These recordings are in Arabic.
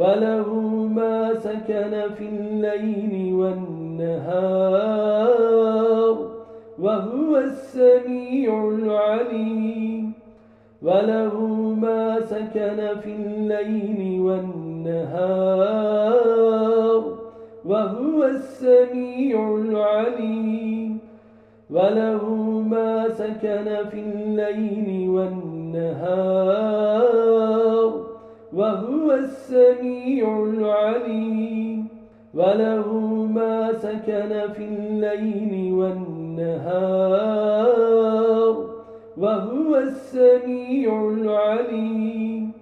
وله ما سكن في الليل والنهار وهو السميع العليم. وله ما سكن في الليل والنهار وهو السميع العليم. وله ما سكن في الليل والنهار وهو السميع العليم. وله ما سكن في الليل والنهار. وهو السميع العليم.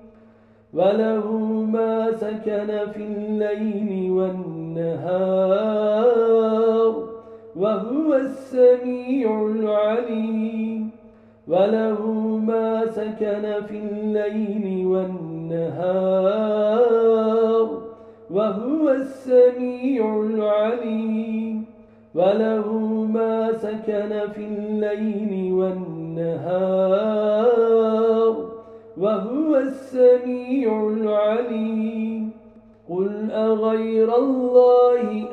وله ما سكن في الليل والنهار. وهو السميع العليم. وله ما سكن في الليل والنهار. وهو السميع العليم. وله ما سكن في الليل والنهار وهو السميع العليم. قل أغير الله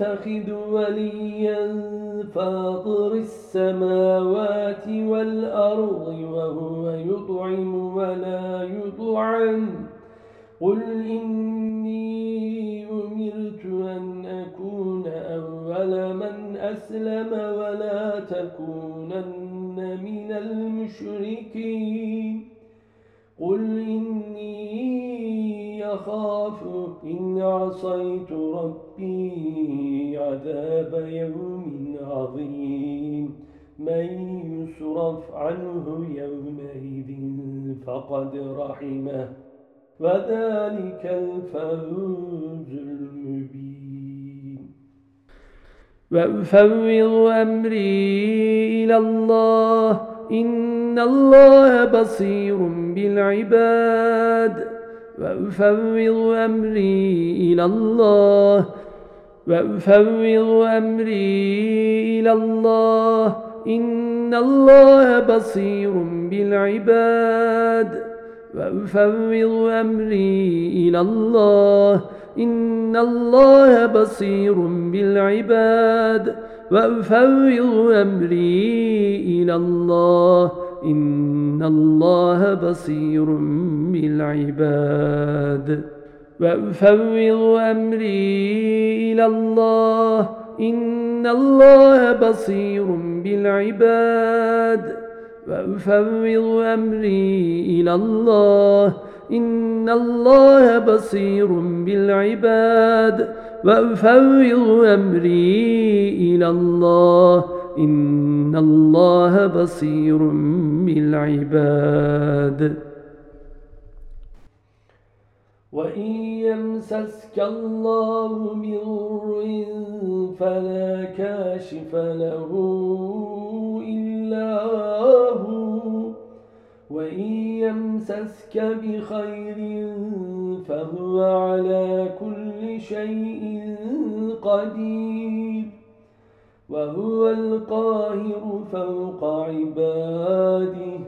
أتخذ وليا فاطر السماوات والأرض وهو يطعم ولا يطعم. قل إني أمرت أن أكون أول من أسلم ولا تكونن من المشركين. قل إني يخاف إن عصيت ربي عذاب يوم عظيم. من يصرف عنه يومئذ فقد رحمه. وذلك الفوز المبين. وأفوض أمري إلى الله إن الله بصير بالعباد. وأفوض أمري إلى الله وأفوض أمري إلى الله. إن الله بصير بالعباد وأفوض أمري إلى الله. إن الله بصير بالعباد وأفوض أمري إلى الله. إن الله بصير بالعباد وأفوض أمري إلى الله إن الله بصير بالعباد وأفوض أمري إلى الله إن الله بصير بالعباد وأفوض أمري إلى الله إن الله بصير بالعباد. وإن يمسسك الله بضر فلا كاشف له إلا هو. وإن يمسسك بخير فهو على كل شيء قدير. وهو القاهر فوق عباده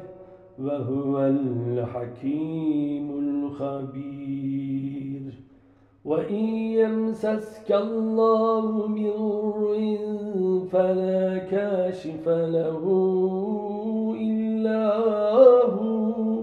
وهو الحكيم الخبير. وإن يمسسك الله بضر فلا كاشف له إلا هو.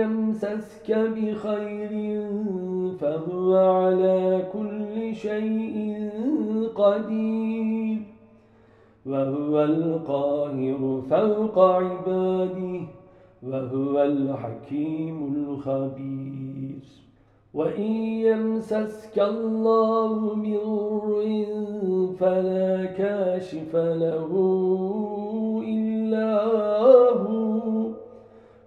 يمسسك بخير فهو على كل شيء قدير وهو القاهر فوق عباده وهو الحكيم الخبير. وإن يمسسك الله بضر فلا كاشف له إلا هو.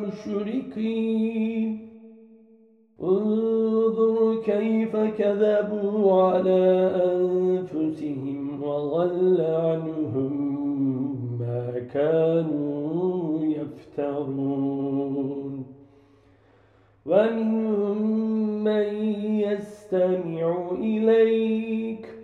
مشركين انظر كيف كذبوا على أنفسهم وظل عنهم ما كانوا يفترون. ومنهم من يستمع إليك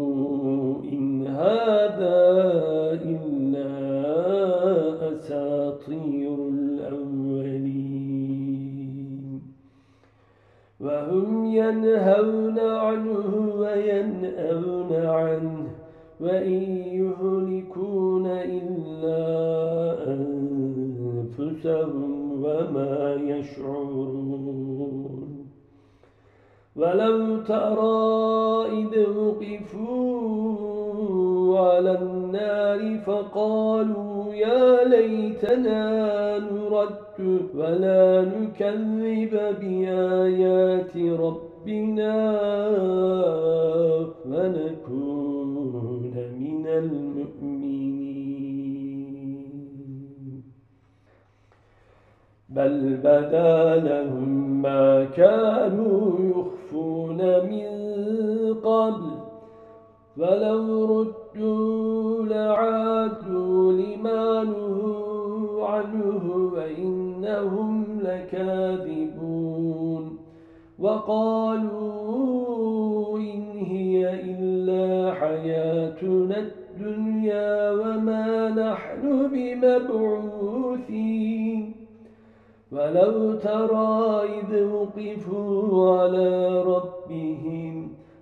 هذا إلا أساطير الأولين. وهم ينهون عنه وينأون عنه وإن يهلكون إلا أنفسهم وما يشعرون. ولو ترى إذ وقفوا على النار فقالوا يا ليتنا نرد ولا نكذب بآيات ربنا ونكون من المؤمنين. بل بدا لهم ما كانوا يخفون من قبل. فلو لعادوا لما نهوا عنه وإنهم لكاذبون. وقالوا إن هي إلا حياتنا الدنيا وما نحن بمبعوثين. ولو ترى إذ وقفوا على ربهم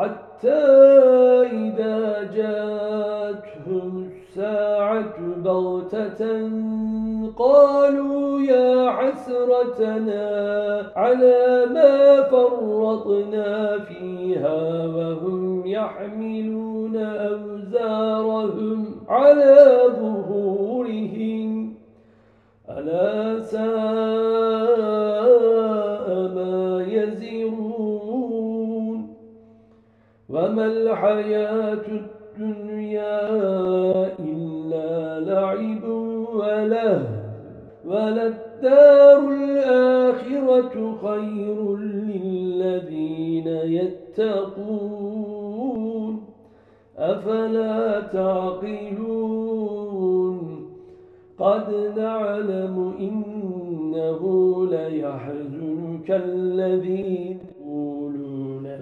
حتى إذا جاءتهم الساعة بغتة قالوا يا حسرتنا على ما فرطنا فيها وهم يحملون أوزارهم على ظهورهم. ألا ساء وما الحياة الدنيا إلا لعب وله وللدار الآخرة خير للذين يتقون. أفلا تعقلون؟ قد نعلم إنه ليحزنك الذين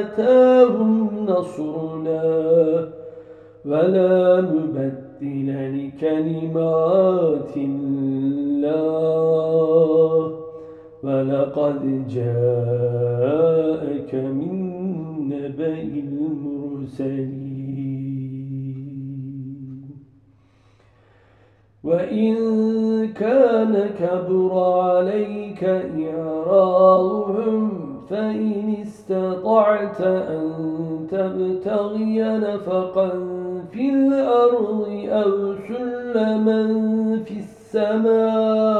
أتاهم نصرنا ولا نبدل لكلمات الله. ولقد جاءك من نبأ المرسلين. وإن كان كبر عليك إعراضهم فإن استطعت أن تبتغي نفقا في الأرض أو سلما في السماء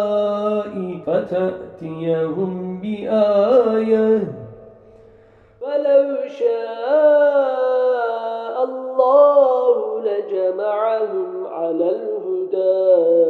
فتأتيهم بآية. ولو شاء الله لجمعهم على الهدى.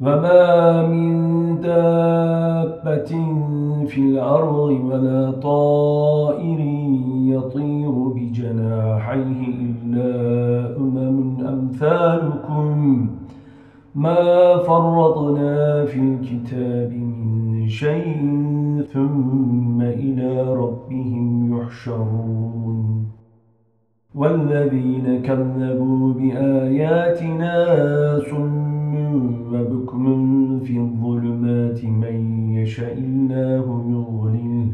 وما من دابة في الأرض ولا طائر يطير بجناحيه إلا أمم أمثالكم ما فرطنا في الكتاب من شيء ثم إلى ربهم يحشرون والذين كذبوا بآياتنا سم وبكم في الظلمات من يشاء الله يضلله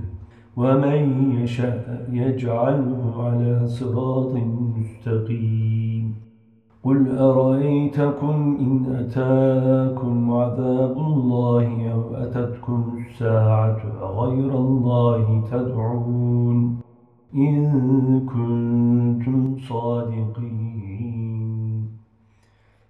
ومن يشاء يجعله على صراط مستقيم. قل أرأيتكم إن أتاكم عذاب الله أو أتتكم الساعة غير الله تدعون؟ إن كنتم صادقين.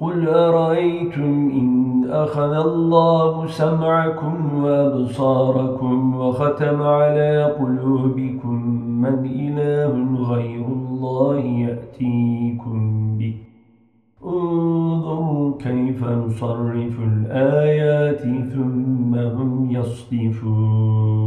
قل أرأيتم إن أخذ الله سمعكم وأبصاركم وختم على قلوبكم من إله غير الله يأتيكم به انظروا كيف نصرف الآيات ثم هم يصدفون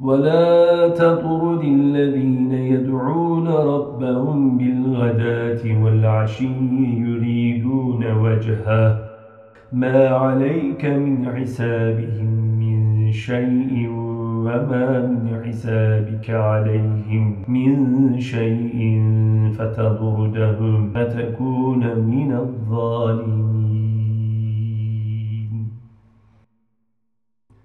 ولا تطرد الذين يدعون ربهم بالغداة والعشي يريدون وجهه. ما عليك من حسابهم من شيء وما من حسابك عليهم من شيء فتضردهم فتكون من الظالمين.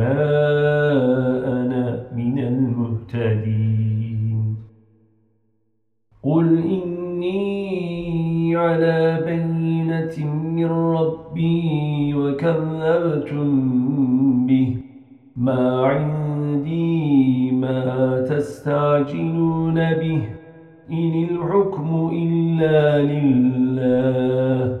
وما أنا من المهتدين قل إني على بينة من ربي وكذبتم به ما عندي ما تستعجلون به إن الحكم إلا لله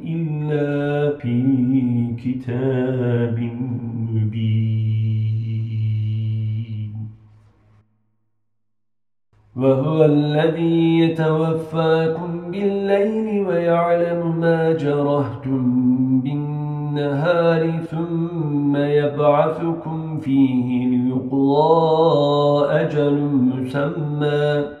إلا في كتاب مبين. وهو الذي يتوفاكم بالليل ويعلم ما جرهتم بالنهار ثم يبعثكم فيه ليقضى أجل مسمى.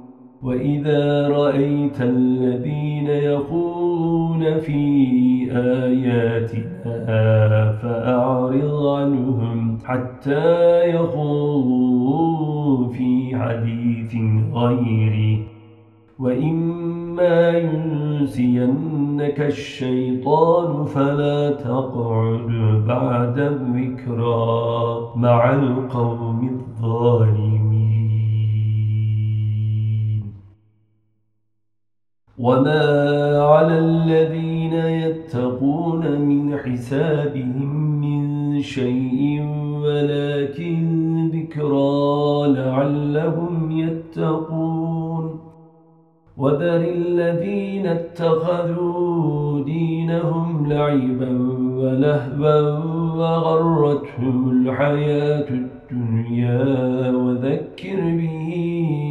وإذا رأيت الذين يخوضون في آياتنا فأعرض عنهم حتى يخوضوا في حديث غيره وإما ينسينك الشيطان فلا تقعد بعد الذكرى مع القوم الظالمين. وما على الذين يتقون من حسابهم من شيء ولكن ذكرى لعلهم يتقون وذر الذين اتخذوا دينهم لعبا ولهبا وغرتهم الحياة الدنيا وذكر به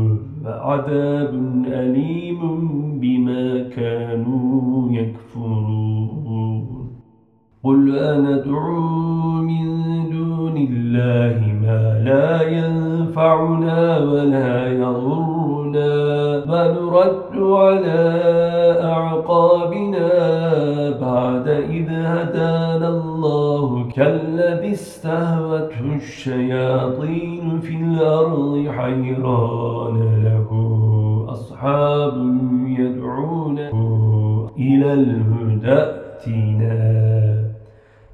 وعذاب أليم بما كانوا يكفرون. قل أندعو من دون الله ما لا ينفعنا ولا يضرنا ونرد على أعقابنا بعد إذ هدانا الله كالذي استهوته الشياطين في الأرض حيران له أصحاب يدعونه إلى الهدى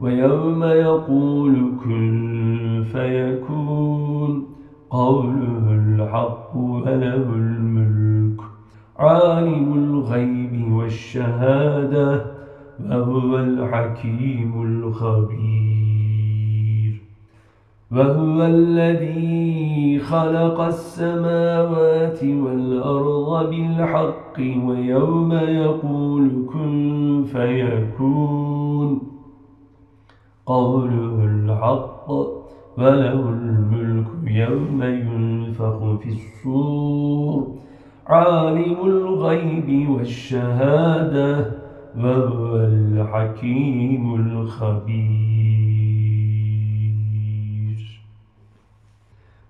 ويوم يقول كن فيكون قوله الحق وله الملك عالم الغيب والشهادة وهو الحكيم الخبير. وهو الذي خلق السماوات والأرض بالحق ويوم يقول كن فيكون. قوله الحق وله الملك يوم ينفخ في الصور عالم الغيب والشهادة وهو الحكيم الخبير.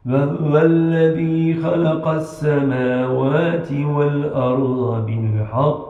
وهو الذي خلق السماوات والأرض بالحق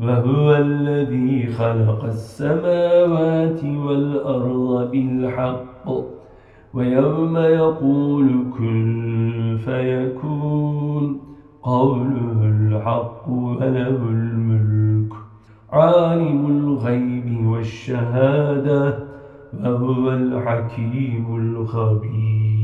وهو الذي خلق السماوات والأرض بالحق. ويوم يقول كن فيكون. قوله الحق وله الملك. عالم الغيب والشهادة. وهو الحكيم الخبير.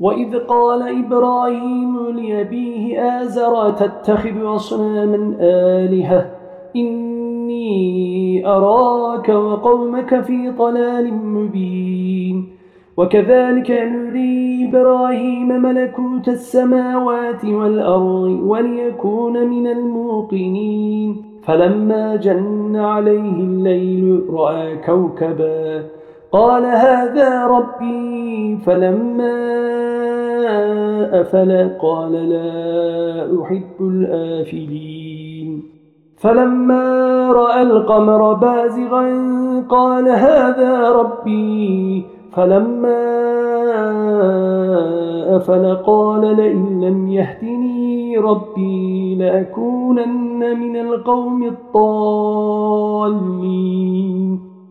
وإذ قال إبراهيم لأبيه آزر تتخذ أصناما آلهة إني أراك وقومك في ضلال مبين. وكذلك نري إبراهيم ملكوت السماوات والأرض وليكون من الموقنين. فلما جن عليه الليل رأى كوكبا قال هذا ربي فلما أفل قال لا أحب الآفلين. فلما رأى القمر بازغا قال هذا ربي. فلما أفل قال لئن لم يهدني ربي لأكونن من القوم الضالين.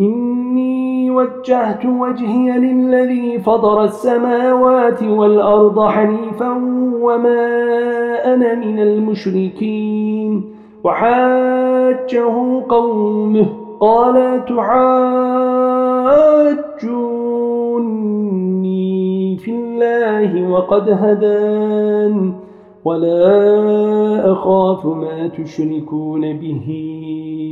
إني وجهت وجهي للذي فضر السماوات والأرض حنيفا وما أنا من المشركين. وحاجه قومه قال تحاجوني في الله وقد هدان ولا أخاف ما تشركون به.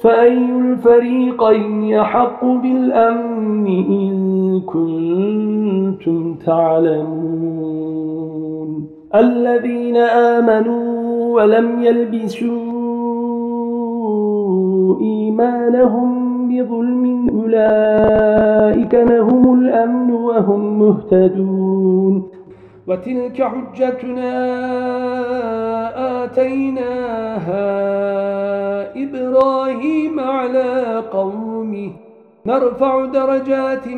فأي الفريقين يحق بالأمن إن كنتم تعلمون؟ الذين آمنوا ولم يلبسوا إيمانهم بظلم أولئك لهم الأمن وهم مهتدون. وتلك حجتنا آتيناها إبراهيم على قومه. نرفع درجات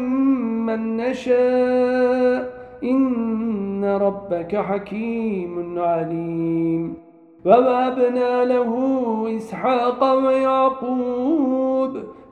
من نشاء. إن ربك حكيم عليم. ووابنا له إسحاق ويعقوب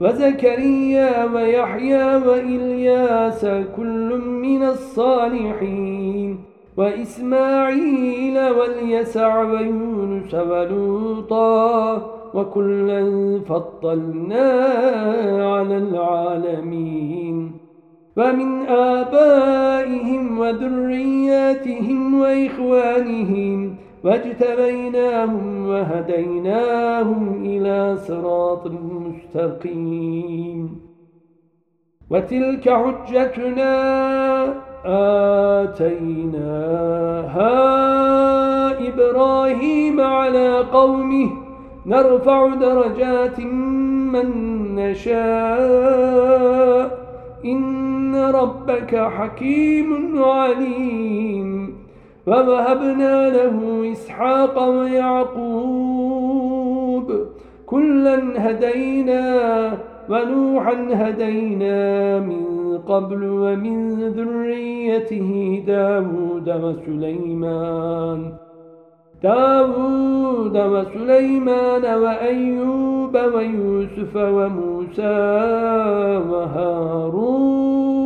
وزكريا ويحيى وإلياس كل من الصالحين وإسماعيل واليسع ويونس ولوطا وكلا فضلنا على العالمين ومن آبائهم وذرياتهم وإخوانهم واجتبيناهم وهديناهم إلى صراط مستقيم. وتلك حجتنا آتيناها إبراهيم على قومه. نرفع درجات من نشاء. إن ربك حكيم عليم. ووهبنا له إسحاق ويعقوب كلا هدينا ونوحا هدينا من قبل ومن ذريته داود وسليمان داود وسليمان وأيوب ويوسف وموسى وهارون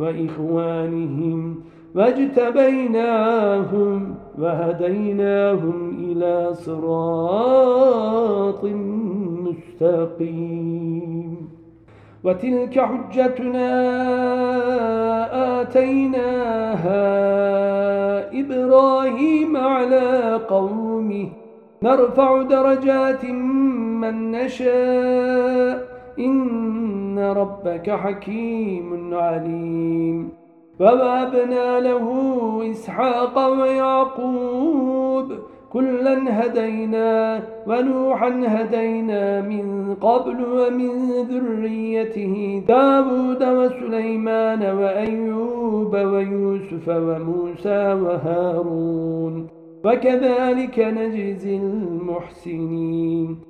وإخوانهم واجتبيناهم وهديناهم إلى صراط مستقيم. وتلك حجتنا آتيناها إبراهيم على قومه. نرفع درجات من نشاء إن ربك حكيم عليم. ووابنا له إسحاق ويعقوب كلا هدينا ونوحا هدينا من قبل ومن ذريته داود وسليمان وأيوب ويوسف وموسى وهارون. وكذلك نجزي المحسنين.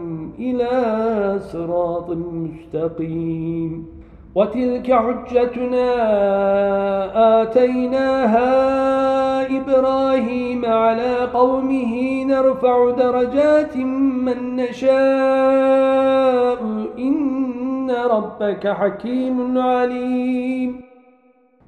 إلى صراط مستقيم. وتلك حجتنا آتيناها إبراهيم على قومه نرفع درجات من نشاء. إن ربك حكيم عليم.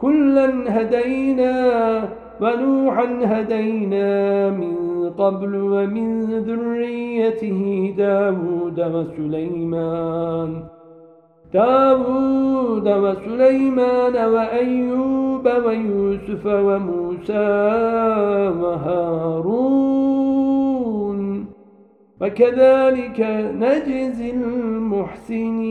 كلا هدينا ونوحا هدينا من قبل ومن ذريته داود وسليمان. داود وسليمان وأيوب ويوسف وموسى وهارون. وكذلك نجزي المحسنين.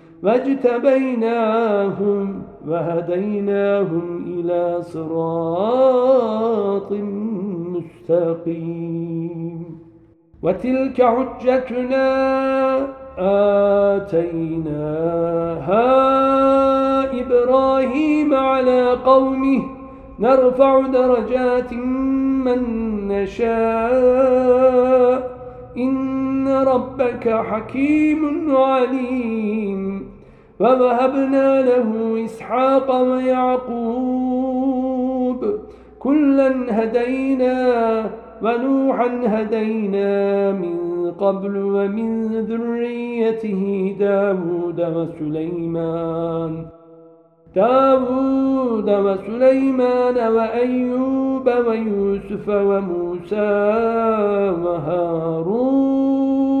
واجتبيناهم وهديناهم إلى صراط مستقيم. وتلك حجتنا آتيناها إبراهيم على قومه. نرفع درجات من نشاء. إن ربك حكيم عليم. ووهبنا له إسحاق ويعقوب كلا هدينا ونوحا هدينا من قبل ومن ذريته داود وسليمان داود وسليمان وأيوب ويوسف وموسى وهارون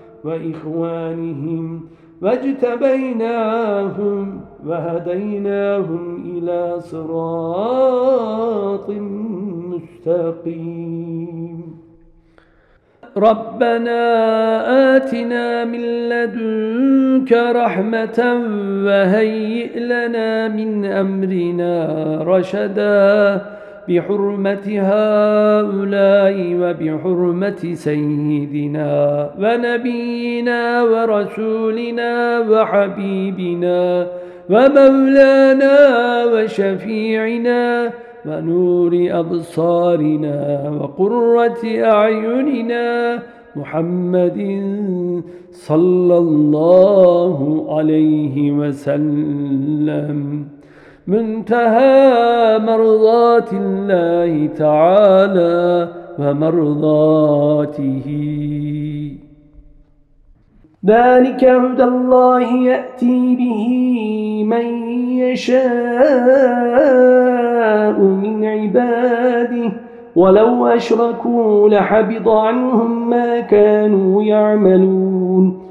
وإخوانهم واجتبيناهم وهديناهم إلى صراط مستقيم. ربنا آتنا من لدنك رحمة وهيئ لنا من أمرنا رشدا. بحرمة هؤلاء وبحرمة سيدنا ونبينا ورسولنا وحبيبنا ومولانا وشفيعنا ونور أبصارنا وقرة أعيننا محمد صلى الله عليه وسلم. منتهى مرضات الله تعالى ومرضاته. ذلك هدى الله يأتي به من يشاء من عباده. ولو أشركوا لحبط عنهم ما كانوا يعملون.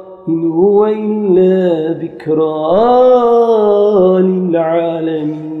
إن هو إلا ذكرى للعالمين.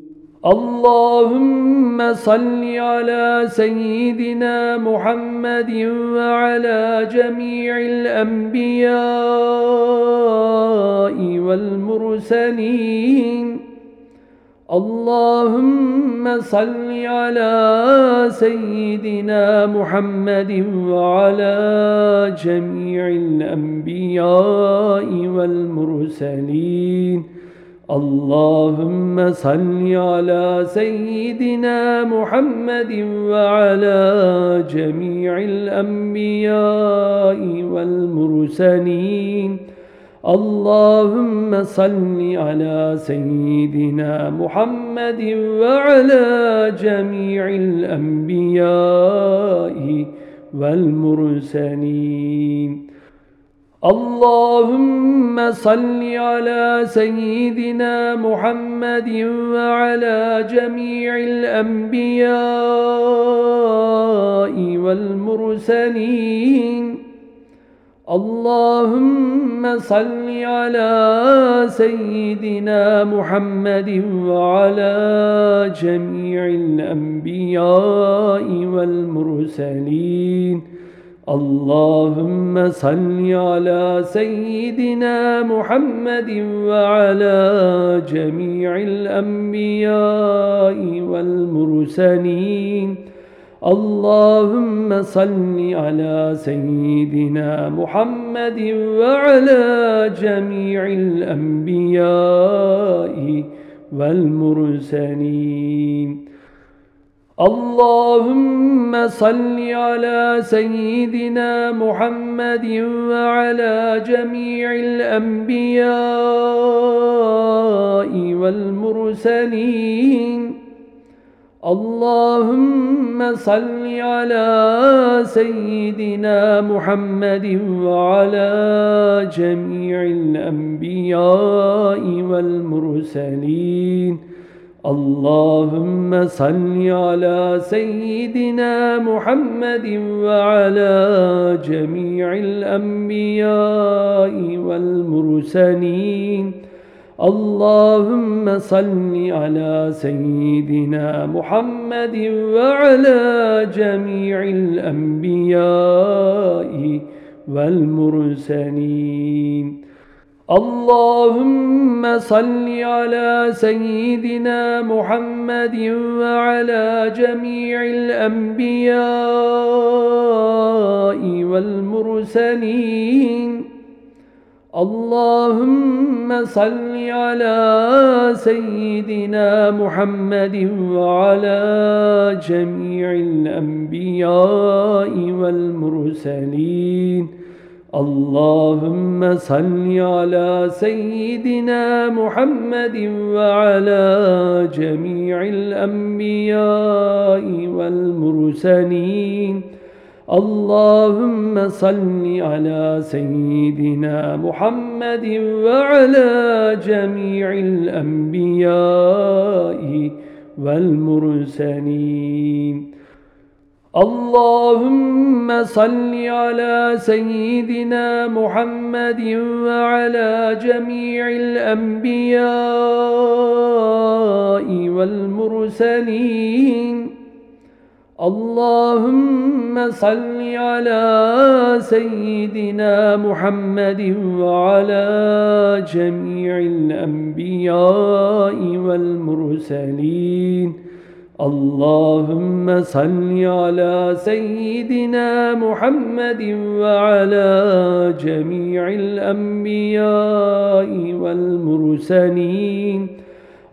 اللهم صل على سيدنا محمد وعلى جميع الأنبياء والمرسلين. اللهم صل على سيدنا محمد وعلى جميع الأنبياء والمرسلين. اللهم صل على سيدنا محمد وعلى جميع الأنبياء والمرسلين. اللهم صل على سيدنا محمد وعلى جميع الأنبياء والمرسلين. اللهم صل على سيدنا محمد وعلى جميع الأنبياء والمرسلين. اللهم صل على سيدنا محمد وعلى جميع الأنبياء والمرسلين. اللهم صل على سيدنا محمد وعلى جميع الأنبياء والمرسلين. اللهم صل على سيدنا محمد وعلى جميع الأنبياء والمرسلين. اللهم صل على سيدنا محمد وعلى جميع الأنبياء والمرسلين. اللهم صل على سيدنا محمد وعلى جميع الأنبياء والمرسلين. اللهم صل على سيدنا محمد وعلى جميع الأنبياء والمرسلين. اللهم صل على سيدنا محمد وعلى جميع الأنبياء والمرسلين. اللهم صل على سيدنا محمد وعلى جميع الأنبياء والمرسلين. اللهم صل على سيدنا محمد وعلى جميع الأنبياء والمرسلين. اللهم صل على سيدنا محمد وعلى جميع الأنبياء والمرسلين. اللهم صل على سيدنا محمد وعلى جميع الأنبياء والمرسلين. اللهم صل على سيدنا محمد وعلى جميع الأنبياء والمرسلين. اللهم صل على سيدنا محمد وعلى جميع الأنبياء والمرسلين. اللهم صل على سيدنا محمد وعلى جميع الأنبياء والمرسلين.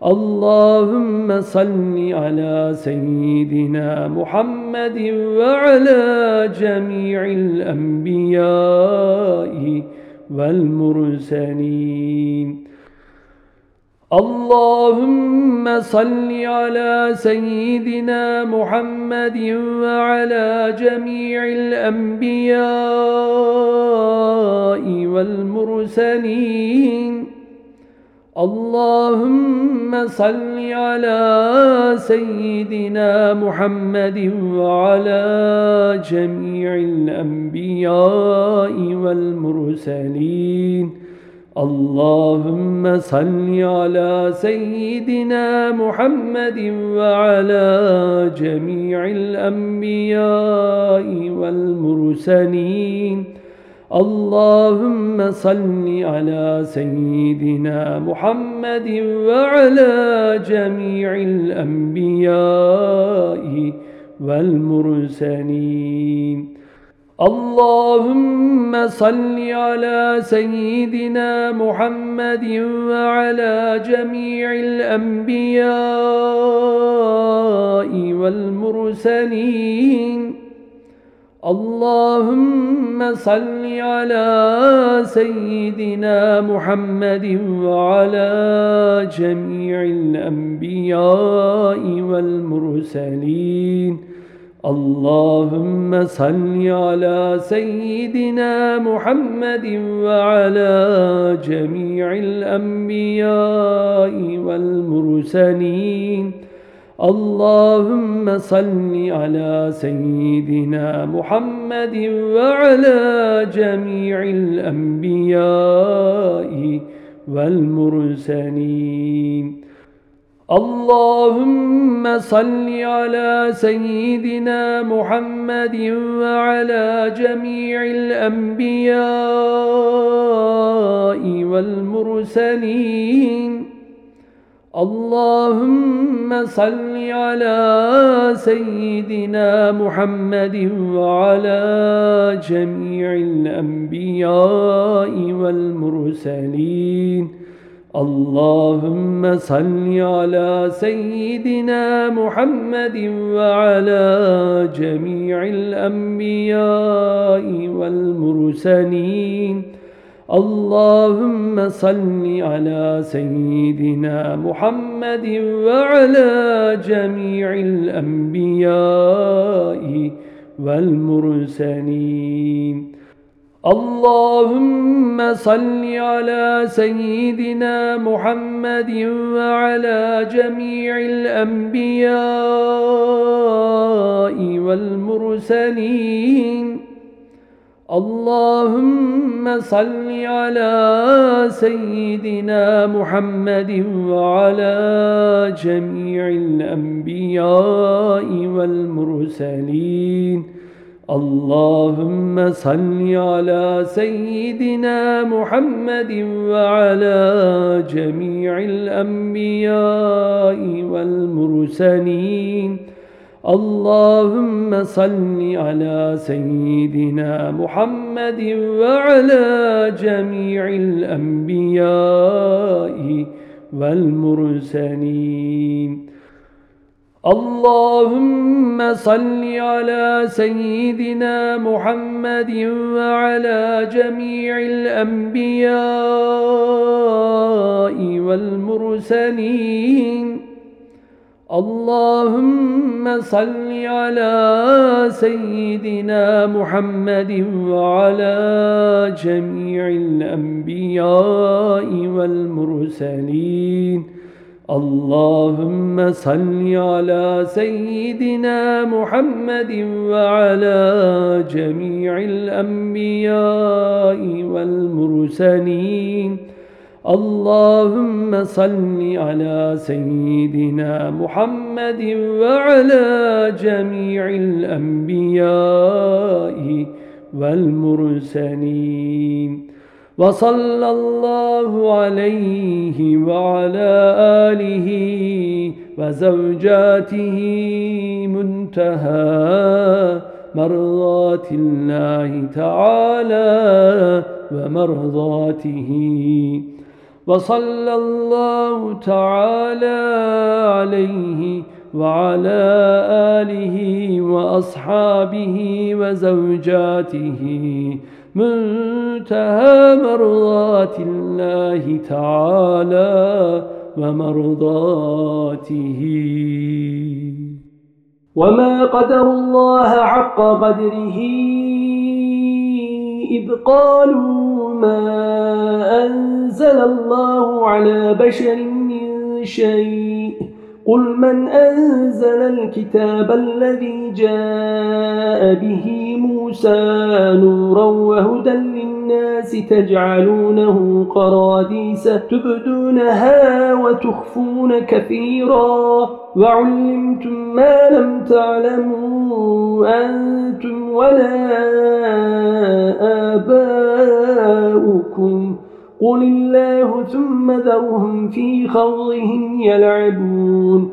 اللهم صل على سيدنا محمد وعلى جميع الأنبياء والمرسلين. اللهم صل على سيدنا محمد وعلى جميع الأنبياء والمرسلين. اللهم صل على سيدنا محمد وعلى جميع الأنبياء والمرسلين. اللهم صل على سيدنا محمد وعلى جميع الأنبياء والمرسلين. اللهم صل على سيدنا محمد وعلى جميع الأنبياء والمرسلين. اللهم صل على سيدنا محمد وعلى جميع الأنبياء والمرسلين. اللهم صل على سيدنا محمد وعلى جميع الأنبياء والمرسلين. اللهم صل على سيدنا محمد وعلى جميع الأنبياء والمرسلين. اللهم صل على سيدنا محمد وعلى جميع الأنبياء والمرسلين. اللهم صل على سيدنا محمد وعلى جميع الأنبياء والمرسلين. اللهم صل على سيدنا محمد وعلى جميع الأنبياء والمرسلين. اللهم صل على سيدنا محمد وعلى جميع الأنبياء والمرسلين. اللهم صل على سيدنا محمد وعلى جميع الأنبياء والمرسلين. اللهم صل على سيدنا محمد وعلى جميع الأنبياء والمرسلين. اللهم صل على سيدنا محمد وعلى جميع الأنبياء والمرسلين. اللهم صل على سيدنا محمد وعلى جميع الأنبياء والمرسلين. اللهم صل على سيدنا محمد وعلى جميع الأنبياء والمرسلين. اللهم صل على سيدنا محمد وعلى جميع الأنبياء والمرسلين. اللهم صل على سيدنا محمد وعلى جميع الأنبياء والمرسلين. اللهم صل على سيدنا محمد وعلى جميع الأنبياء والمرسلين. اللهم صل على سيدنا محمد وعلى جميع الأنبياء والمرسلين. وصلى الله عليه وعلى آله وزوجاته منتهى مرضات الله تعالى ومرضاته. وصلى الله تعالى عليه وعلى آله وأصحابه وزوجاته. منتهى مرضات الله تعالى ومرضاته. وما قدر الله حق قدره إذ قالوا ما أنزل الله على بشر من شيء. قل من أنزل الكتاب الذي جاء به موسى نورا وهدى للناس تجعلونه قراديس تبدونها وتخفون كثيرا. وعلمتم ما لم تعلموا أنتم ولا آباؤكم. قل الله ثم ذرهم في خوضهم يلعبون.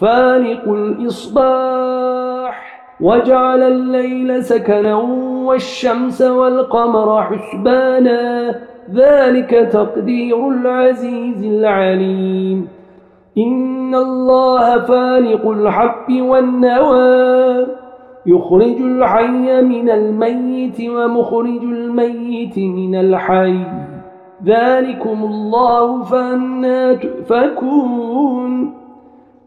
فالق الإصباح وجعل الليل سكنا والشمس والقمر حسبانا ذلك تقدير العزيز العليم. إن الله فالق الحب والنوى يخرج الحي من الميت ومخرج الميت من الحي. ذلكم الله فأنا تؤفكون.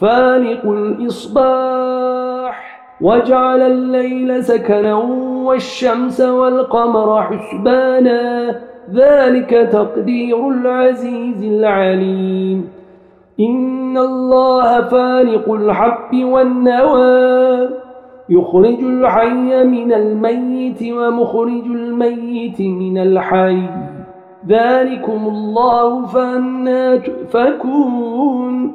فالق الإصباح وجعل الليل سكنا والشمس والقمر حسبانا ذلك تقدير العزيز العليم. إن الله فالق الحب والنوى يخرج الحي من الميت ومخرج الميت من الحي. ذلكم الله فأنا تؤفكون.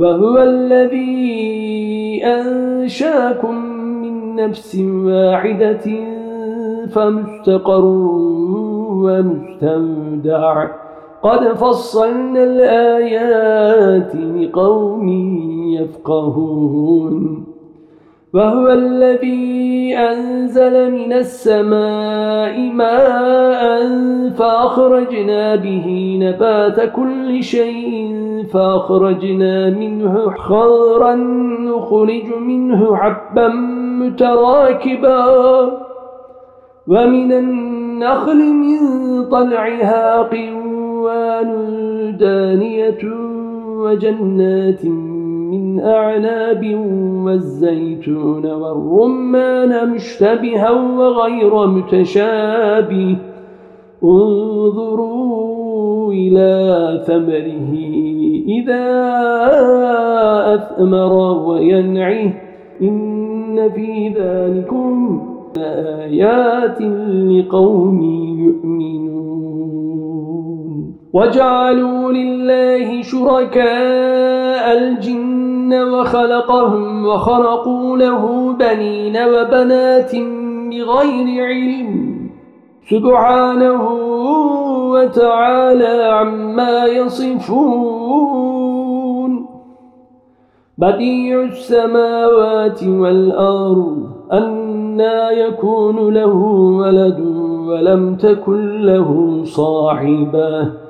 وهو الذي أنشاكم من نفس واحدة فمستقر ومستودع. قد فصلنا الآيات لقوم يفقهون. وهو الذي أنزل من السماء ماء فأخرجنا به نبات كل شيء فأخرجنا منه خضرا نخرج منه حبا متراكبا. ومن النخل من طلعها قوان دانية وجنات من أعناب والزيتون والرمان مشتبها وغير متشابه. انظروا إلى ثمره إذا أثمر وينعه. إن في ذلكم آيات لقوم يؤمنون. وجعلوا لله شركاء الجن وخلقهم وخلقوا له بنين وبنات بغير علم. سبحانه وتعالى عما يصفون. بديع السماوات والأرض أنا يكون له ولد ولم تكن له صاحبة.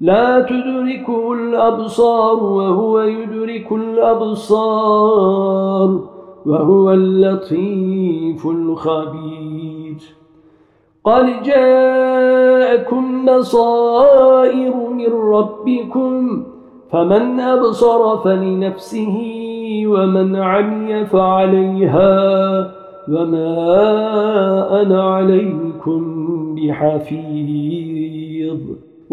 لا تدركه الأبصار وهو يدرك الأبصار وهو اللطيف الخبير. قد جاءكم نصائر من ربكم فمن أبصر فلنفسه ومن عمي فعليها وما أنا عليكم بحفيظ.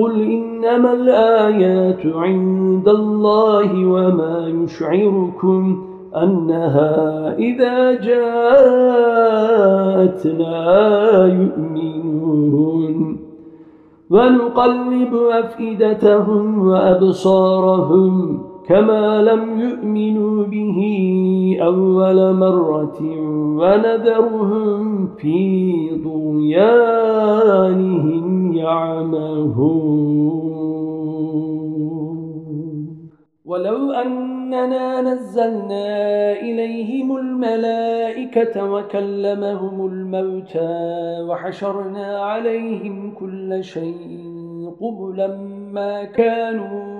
قل إنما الآيات عند الله وما يشعركم أنها إذا جاءت لا يؤمنون ونقلب أفئدتهم وأبصارهم كما لم يؤمنوا به أول مرة ونذرهم في ضيانهم يعمهون. ولو أننا نزلنا إليهم الملائكة وكلمهم الموتى وحشرنا عليهم كل شيء قبلا ما كانوا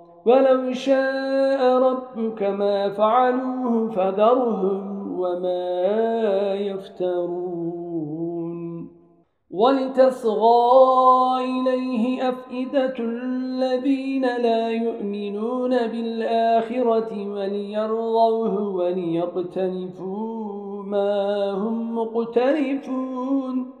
ولو شاء ربك ما فعلوه فذرهم وما يفترون. ولتصغى إليه أفئدة الذين لا يؤمنون بالآخرة وليرضوه وليقتنفوا ما هم مقتنفون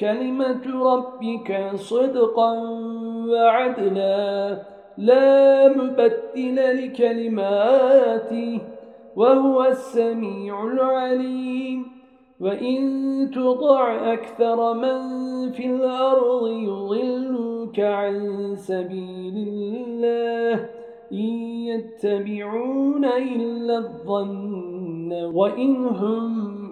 كلمة ربك صدقا وعدلا لا مبدل لكلماته وهو السميع العليم. وإن تطع أكثر من في الأرض يضلوك عن سبيل الله إن يتبعون إلا الظن وإن هم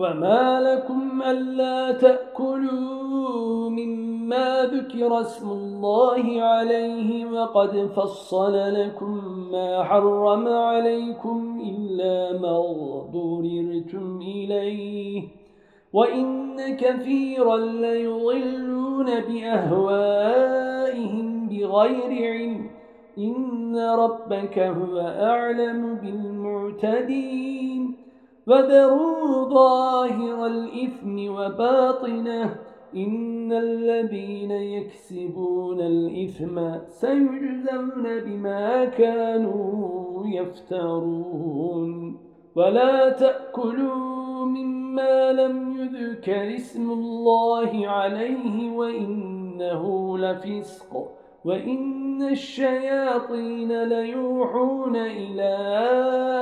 وما لكم ألا تأكلوا مما ذكر اسم الله عليه وقد فصل لكم ما حرم عليكم إلا ما ضررتم إليه وإن كثيرا ليضلون بأهوائهم بغير علم إن ربك هو أعلم بالمعتدين وذروا ظاهر الإثم وباطنه إن الذين يكسبون الإثم سيجزون بما كانوا يفترون. ولا تأكلوا مما لم يذكر اسم الله عليه وإنه لفسق. وإن الشياطين ليوحون إلى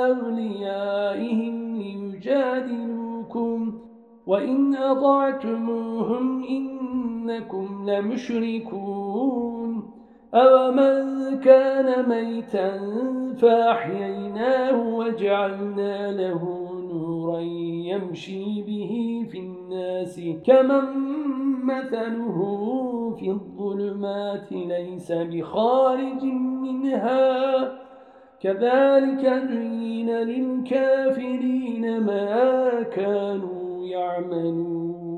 أوليائهم ليجادلوكم وإن أضعتموهم إنكم لمشركون أومن كان ميتا فأحييناه وجعلنا له نورا يمشي به في الناس كمن مثله في الظلمات ليس بخارج منها. كذلك زين للكافرين ما كانوا يعملون.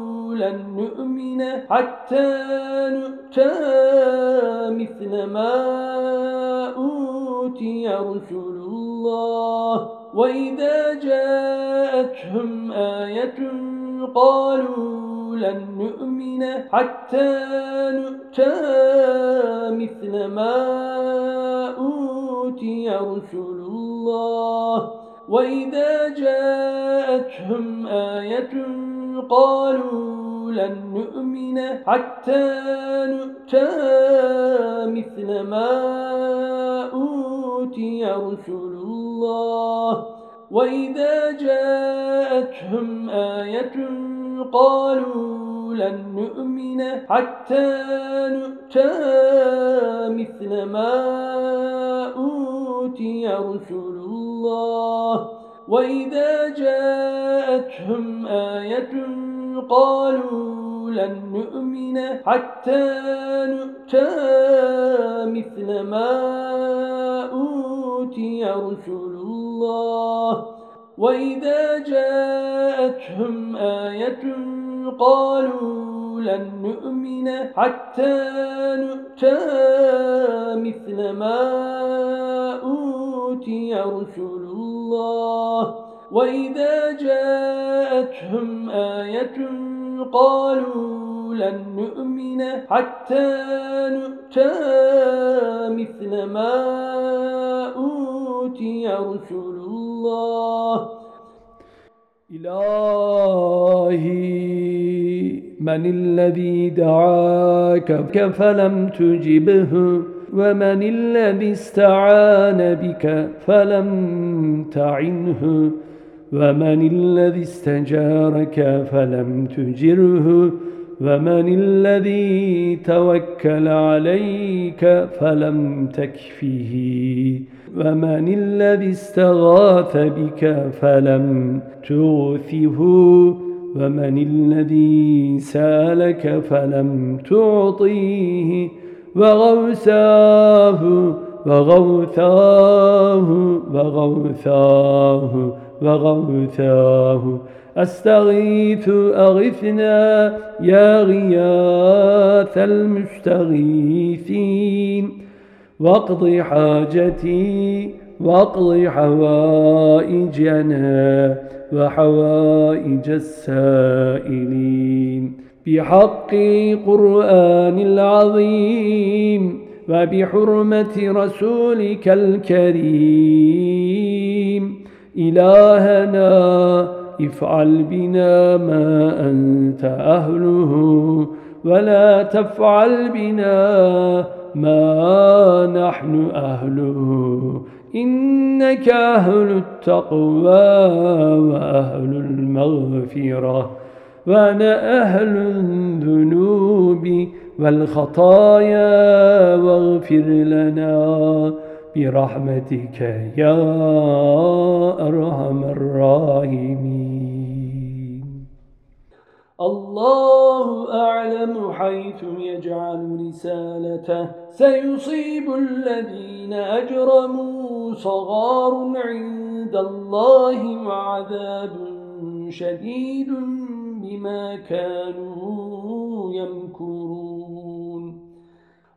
لن نؤمن حتى نؤتى مثل ما أوتي رسل الله. وإذا جاءتهم آية قالوا لن نؤمن حتى نؤتى مثل ما أوتي رسل الله. وإذا جاءتهم آية قالوا لن نؤمن حتى نؤتى مثل ما أوتي رسل الله. وإذا جاءتهم آية قالوا لن نؤمن حتى نؤتى مثل ما أوتي رسل الله. وإذا جاءتهم آية قالوا لن نؤمن حتى نؤتى مثل ما أوتي رسل الله. وإذا جاءتهم آية قالوا لن نؤمن حتى نؤتى مثل ما أوتي رسل الله. وإذا جاءتهم آية قالوا لن نؤمن حتى نؤتى مثل ما أوتي رسل الله إلهي من الذي دعاك فلم تجبه ومن الذي استعان بك فلم تعنه ومن الذي استجارك فلم تجره ومن الذي توكل عليك فلم تكفه ومن الذي استغاث بك فلم تغثه ومن الذي سالك فلم تعطيه وغوثاه وغوثاه وغوثاه وغوثاه أستغيث أغثنا يا غياث المستغيثين. واقض حاجتي واقض حوائجنا وحوائج السائلين. بحق قرآن العظيم وبحرمة رسولك الكريم. إلهنا افعل بنا ما أنت أهله ولا تفعل بنا ما نحن أهله. إنك أهل التقوى وأهل المغفرة وأنا أهل الذنوب والخطايا واغفر لنا برحمتك يا أرحم الراحمين. الله أعلم حيث يجعل رسالته. سيصيب الذين أجرموا صغار عند الله وعذاب شديد بما كانوا يمكرون.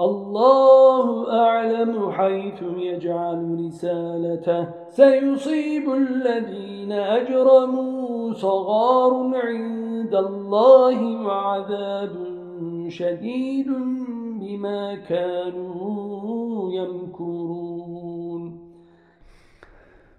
الله أعلم حيث يجعل رسالته. سيصيب الذين أجرموا صغار عند الله وعذاب شديد بما كانوا يمكرون.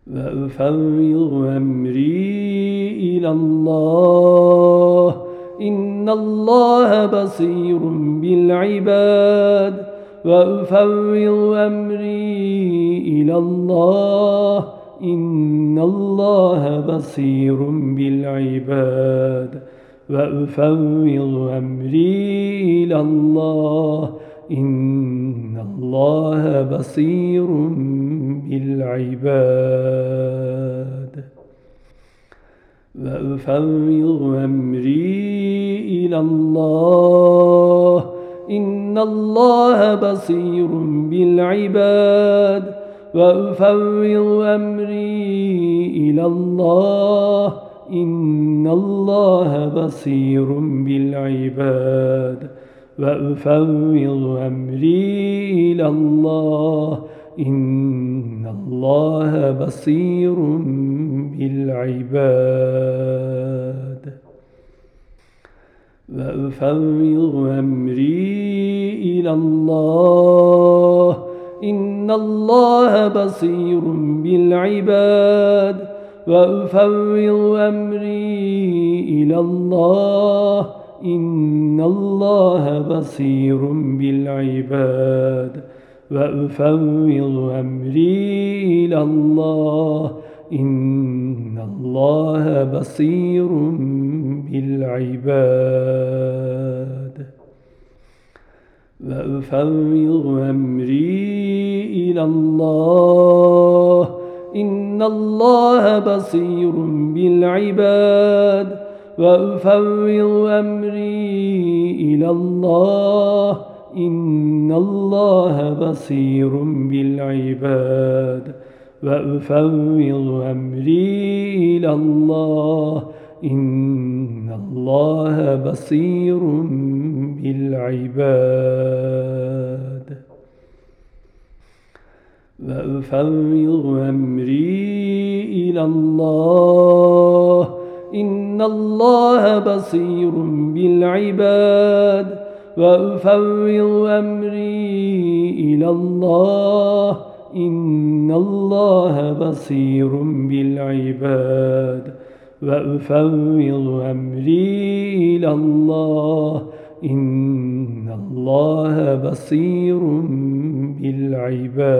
وأفوض أمري إلى الله. إن الله بصير بالعباد وأفوض أمري إلى الله إن الله بصير بالعباد وأفوض أمري إلى الله إن الله بصير بالعباد وأفوض أمري إلى الله إن الله بصير بالعباد وأفوض أمري إلى الله إن الله بصير بالعباد وأفوض أمري إلى الله إن الله بصير بالعباد. وأفوض أمري إلى الله. إن الله بصير بالعباد. وأفوض أمري إلى الله. إن الله بصير بالعباد. وأفوض أمري إلى الله إن الله بصير بالعباد. وأفوض أمري إلى الله إن الله بصير بالعباد. وأفوض أمري إلى الله إن الله بصير بالعباد وأفوض أمري إلى الله إن الله بصير بالعباد وأفوض أمري إلى الله إن الله بصير بالعباد وأفوض أمري إلى الله إن الله بصير بالعباد. وأفوض أمري إلى الله إن الله بصير بالعباد.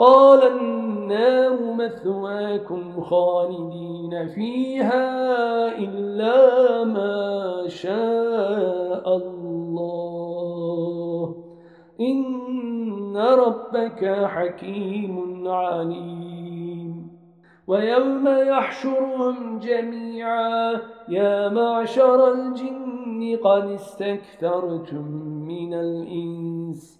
قال النار مثواكم خالدين فيها إلا ما شاء الله. إن ربك حكيم عليم. ويوم يحشرهم جميعا. يا معشر الجن قد استكثرتم من الإنس.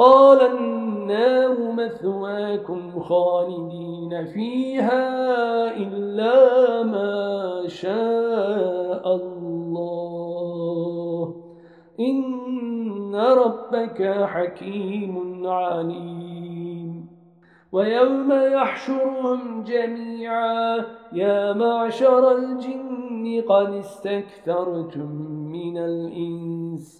قال النار مثواكم خالدين فيها إلا ما شاء الله. إن ربك حكيم عليم. ويوم يحشرهم جميعا. يا معشر الجن قد استكثرتم من الإنس.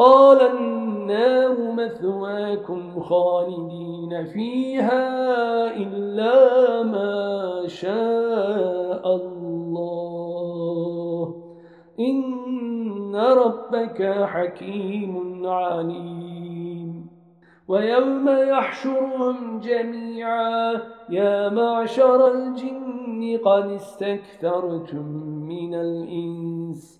قال النار مثواكم خالدين فيها إلا ما شاء الله. إن ربك حكيم عليم. ويوم يحشرهم جميعا. يا معشر الجن قد استكثرتم من الإنس.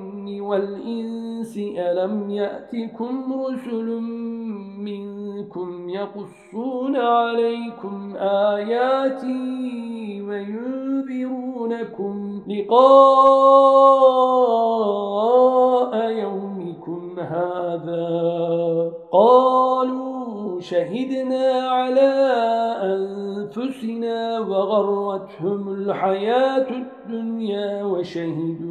والإنس ألم يأتكم رسل منكم يقصون عليكم آياتي وينذرونكم لقاء يومكم هذا؟ قالوا شهدنا على أنفسنا وغرتهم الحياة الدنيا وشهدوا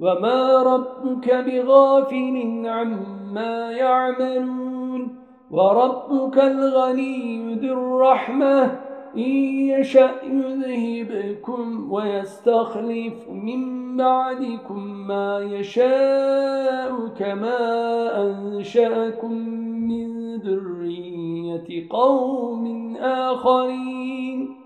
وما ربك بغافل عما يعملون وربك الغني ذي الرحمة إن يشأ يذهبكم ويستخلف من بعدكم ما يشاء كما أنشأكم من ذرية قوم آخرين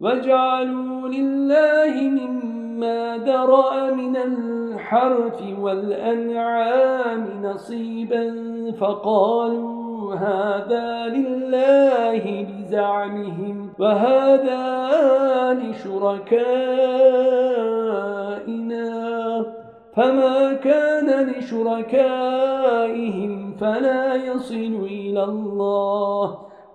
وجعلوا لله مما درأ من الحرث والأنعام نصيبا فقالوا هذا لله بزعمهم وهذا لشركائنا فما كان لشركائهم فلا يصل إلى الله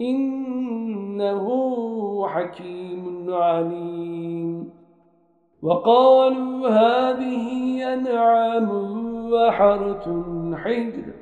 إنه حكيم عليم. وقالوا هذه أنعام وحرت حجر.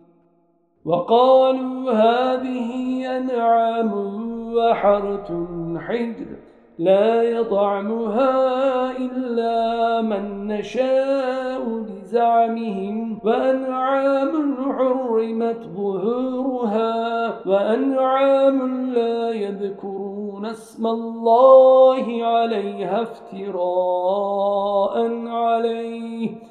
وقالوا هذه أنعام وحرت حجر لا يطعمها إلا من نشاء بزعمهم وأنعام حرمت ظهورها وأنعام لا يذكرون اسم الله عليها افتراء عليه.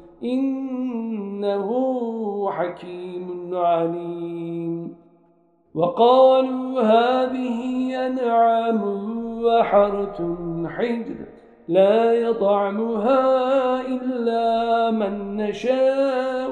إنه حكيم عليم. وقالوا هذه أنعام وحرث حجر لا يطعمها إلا من نشاء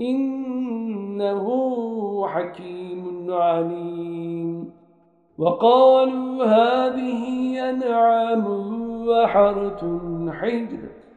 إنه حكيم عليم. وقالوا هذه أنعام وحرث حجر.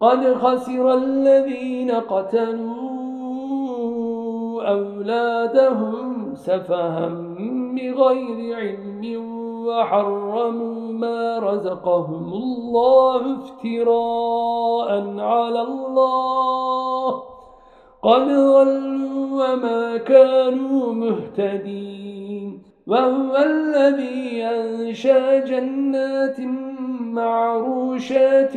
قد خسر الذين قتلوا أولادهم سفها بغير علم وحرموا ما رزقهم الله افتراء على الله. قد ظلوا وما كانوا مهتدين. وهو الذي أنشى جنات معروشات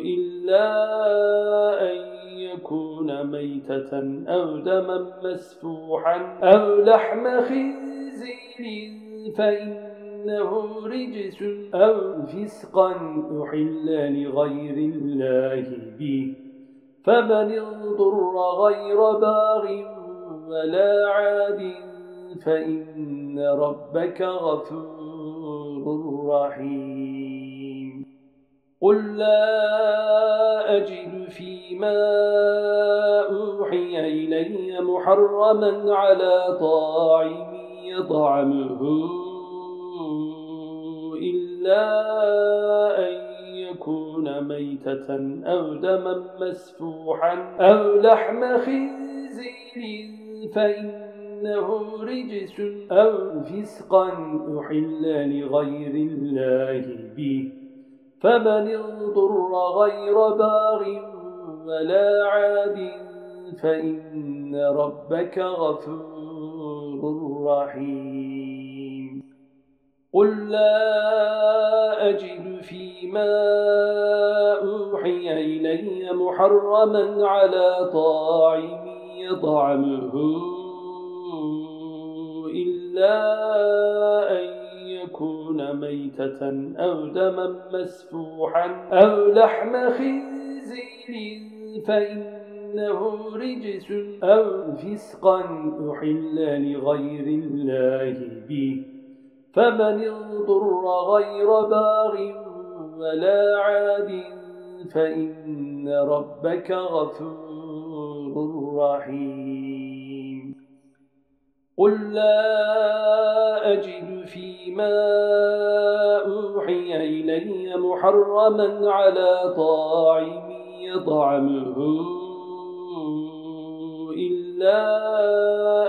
إلا أن يكون ميتة أو دما مسفوحا أو لحم خنزير فإنه رجس أو فسقا أحل لغير الله به. فمن اضطر غير باغ ولا عاد فإن ربك غفور رحيم. قل لا أجد فيما أوحي إلي محرما على طاعم يطعمه إلا أن يكون ميتة أو دما مسفوحا أو لحم خنزير فإنه رجس أو فسقا أحل لغير الله به فمن اضطر غير باغ ولا عاد فإن ربك غفور رحيم قل لا أجد فيما أوحي إلي محرما على طاعم يطعمه إلا أن يكون ميتة أو دما مسفوحا أو لحم خنزير فإنه رجس أو فسقا أحل لغير الله به. فمن اضطر غير باغ ولا عاد فإن ربك غفور رحيم. قل لا أجد فيما أوحي إلي محرما على طاعم يطعمه إلا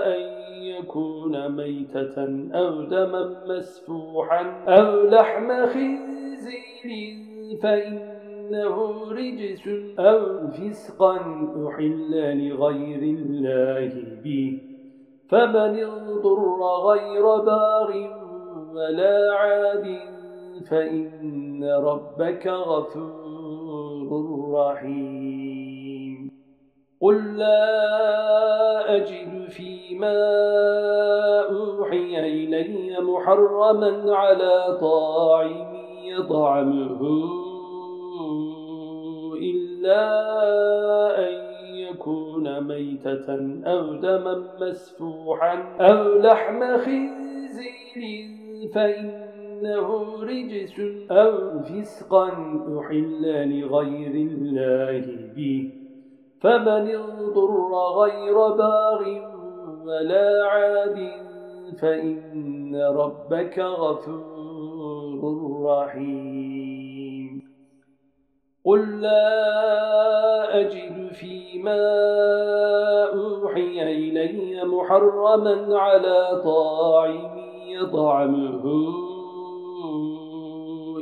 أن يكون ميتة أو دما مسفوحا أو لحم خنزير فإنه رجس أو فسقا أحل لغير الله به فمن اضطر غير باغ ولا عاد فإن ربك غفور رحيم. قل لا أجد فيما أوحي إلي محرما على طاعم يطعمه إلا أن يكون ميتة أو دما مسفوحا أو لحم خنزير فإنه رجس أو فسقا أحل لغير الله به. فمن اضطر غير باغ ولا عاد فإن ربك غفور رحيم. قل لا أجد فيما أوحي إلي محرما على طاعم يطعمه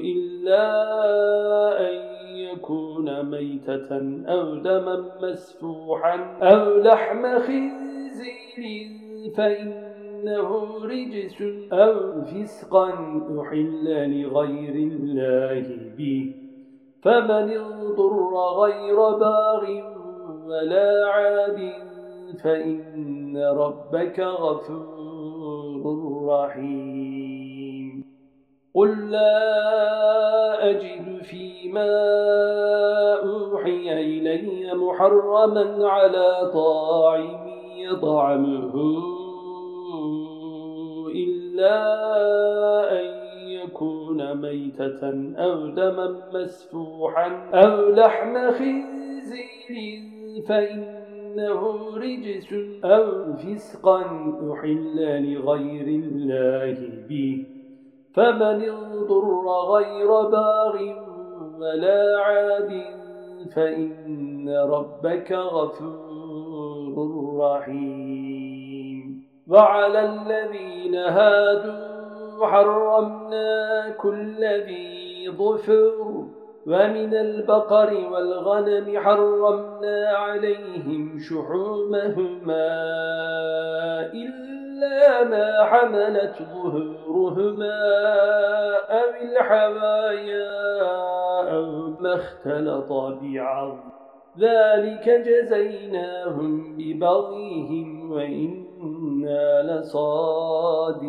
إلا أن يكون ميتة أو دما مسفوحا أو لحم خنزير فإنه رجس أو فسقا أحل لغير الله به فمن اضطر غير باغ ولا عاد فإن ربك غفور رحيم. قل لا أجد فيما أوحي إلي محرما على طاعم يطعمه إلا أن يكون ميتة أو دما مسفوحا أو لحم خنزير فإنه رجس أو فسقا أحل لغير الله به. فمن اضطر غير باغ ولا عاد فإن ربك غفور رحيم. وعلى الذين هادوا حرمنا كل ذي ظفر ومن البقر والغنم حرمنا عليهم شحومهما إلا إلا ما حملت ظهورهما أو الحوايا أو ما اختلط بعض ذلك جزيناهم ببغيهم وإنا لصادقون.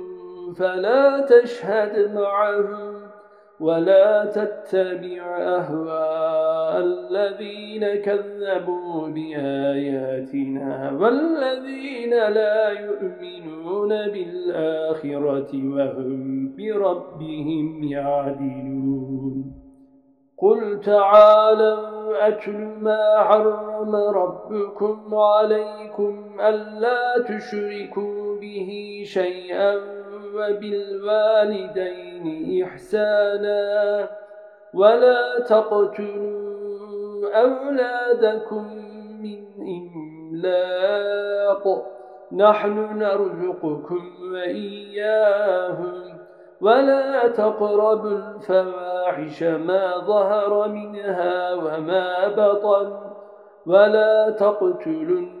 فلا تشهد معهم ولا تتبع أهواء الذين كذبوا بآياتنا والذين لا يؤمنون بالآخرة وهم بربهم يعدلون. قل تعالوا أتل ما حرم ربكم عليكم ألا تشركوا به شيئا وبالوالدين إحسانا ولا تقتلوا أولادكم من إملاق. نحن نرزقكم وإياهم. ولا تقربوا الفواحش ما ظهر منها وما بطن. ولا تقتلوا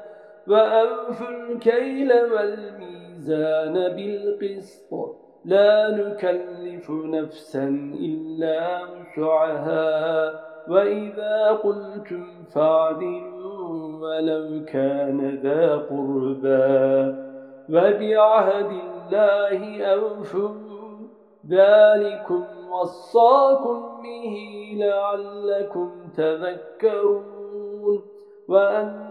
وأوفوا الكيل والميزان بالقسط. لا نكلف نفسا إلا وسعها. وإذا قلتم فاعدلوا ولو كان ذا قربا وبعهد الله أوفوا. ذلكم وصاكم به لعلكم تذكرون. وأن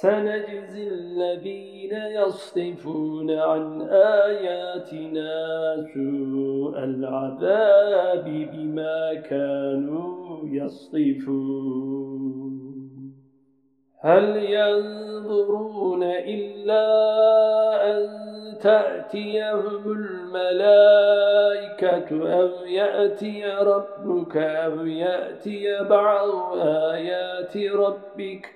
سنجزي الذين يصطفون عن آياتنا سوء العذاب بما كانوا يصطفون هل ينظرون إلا أن تأتيهم الملائكة أو يأتي ربك أو يأتي بعض آيات ربك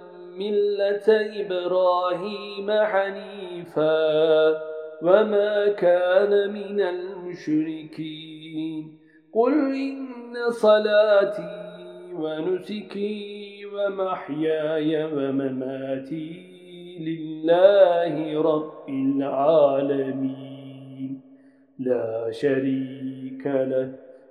ملة إبراهيم حنيفا وما كان من المشركين قل إن صلاتي ونسكي ومحياي ومماتي لله رب العالمين لا شريك له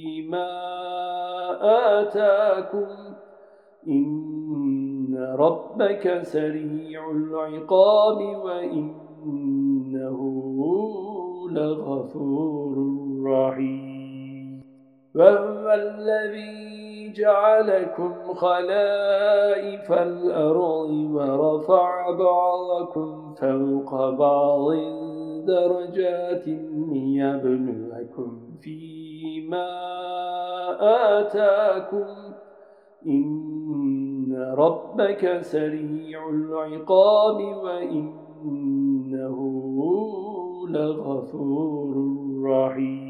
فيما آتاكم إن ربك سريع العقاب وإنه لغفور رحيم. وهو الذي جعلكم خلائف الأرض ورفع بعضكم فوق بعض درجات ليبلوكم فيما آتاكم إن ربك سريع العقاب وإنه لغفور رحيم.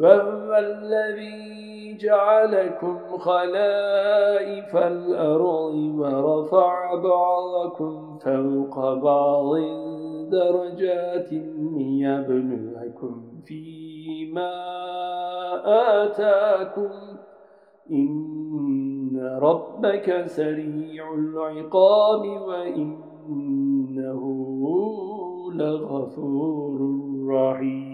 وهو الذي جعلكم خلائف الأرض ورفع بعضكم فوق بعض درجات ليبلوكم فيما آتاكم إن ربك سريع العقاب وإنه لغفور رحيم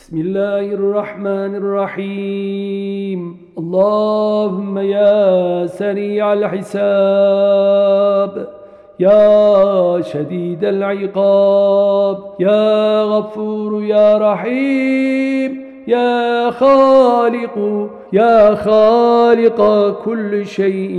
بسم الله الرحمن الرحيم. اللهم يا سريع الحساب يا شديد العقاب يا غفور يا رحيم يا خالق يا خالق كل شيء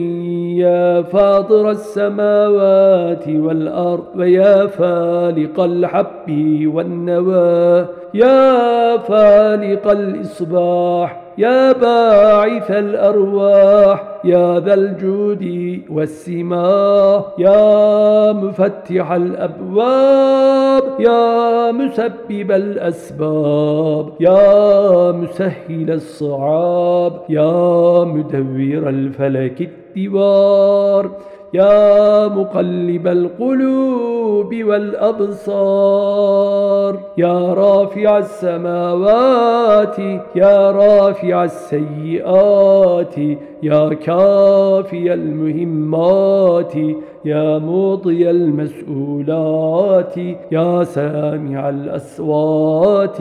يا فاطر السماوات والأرض ويا فالق الحب والنوى. يا فالق الإصباح يا باعث الأرواح يا ذا الجود والسماء يا مفتح الأبواب يا مسبب الأسباب يا مسهل الصعاب يا مدور الفلك الدوار. يا مقلب القلوب والأبصار يا رافع السماوات يا رافع السيئات يا كافي المهمات يا موطي المسؤولات يا سامع الأصوات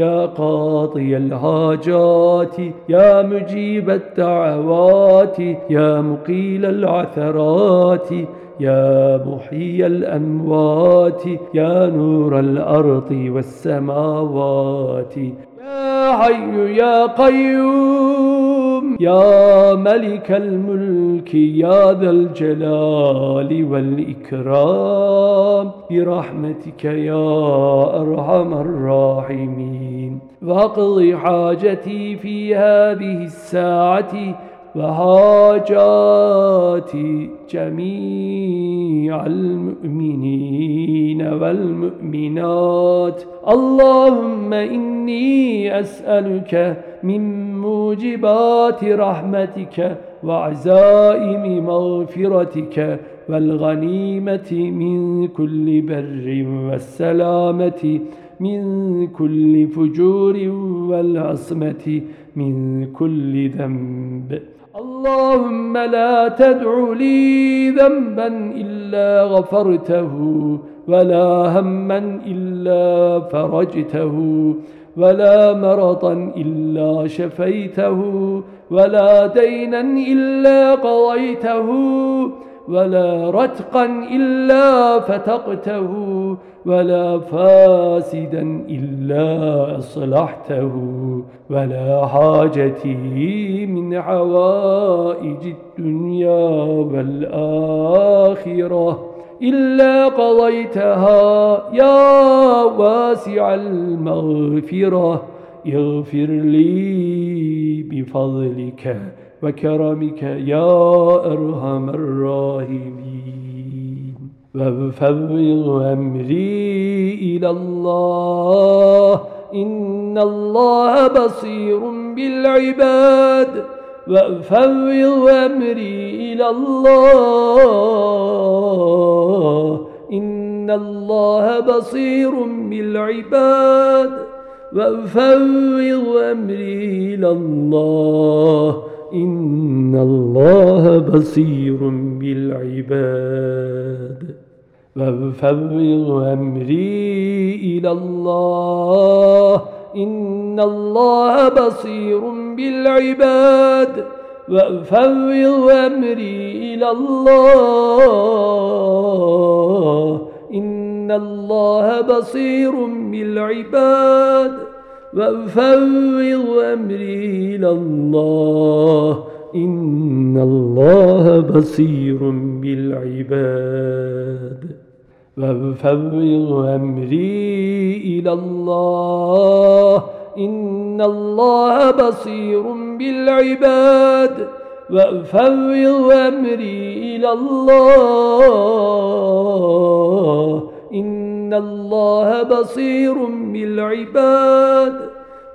يا قاضي الحاجات يا مجيب الدعوات يا مقيل العثرات يا محيي الأموات يا نور الأرض والسماوات. يا حي يا قيوم. يا ملك الملك يا ذا الجلال والإكرام برحمتك يا أرحم الراحمين. واقض حاجتي في هذه الساعة وحاجات جميع المؤمنين والمؤمنات. اللهم إني أسألك من موجبات رحمتك وعزائم مغفرتك والغنيمة من كل بر والسلامة من كل فجور والعصمة من كل ذنب. اللهم لا تدع لي ذنبا إلا غفرته ولا هما إلا فرجته. ولا مرضا إلا شفيته ولا دينا إلا قضيته ولا رتقا إلا فتقته ولا فاسدا إلا أصلحته ولا حاجتي من حوائج الدنيا والآخرة. إلا قضيتها يا واسع المغفرة. اغفر لي بفضلك وكرمك يا أرحم الراحمين. وفوض أمري إلى الله. إن الله بصير بالعباد. وأفوض أمري إلى الله. إن الله بصير بالعباد. وأفوض أمري إلى الله. إن الله بصير بالعباد. وفوض أمري إلى الله. إن الله بصير بالعباد وفوض أمري إلى الله. إن الله بصير بالعباد وأفوض أمري إلى الله. إن الله بصير بالعباد. وأفوض أمري إلى الله. إن الله بصير بالعباد. وأفوض أمري إلى الله. إن الله بصير بالعباد.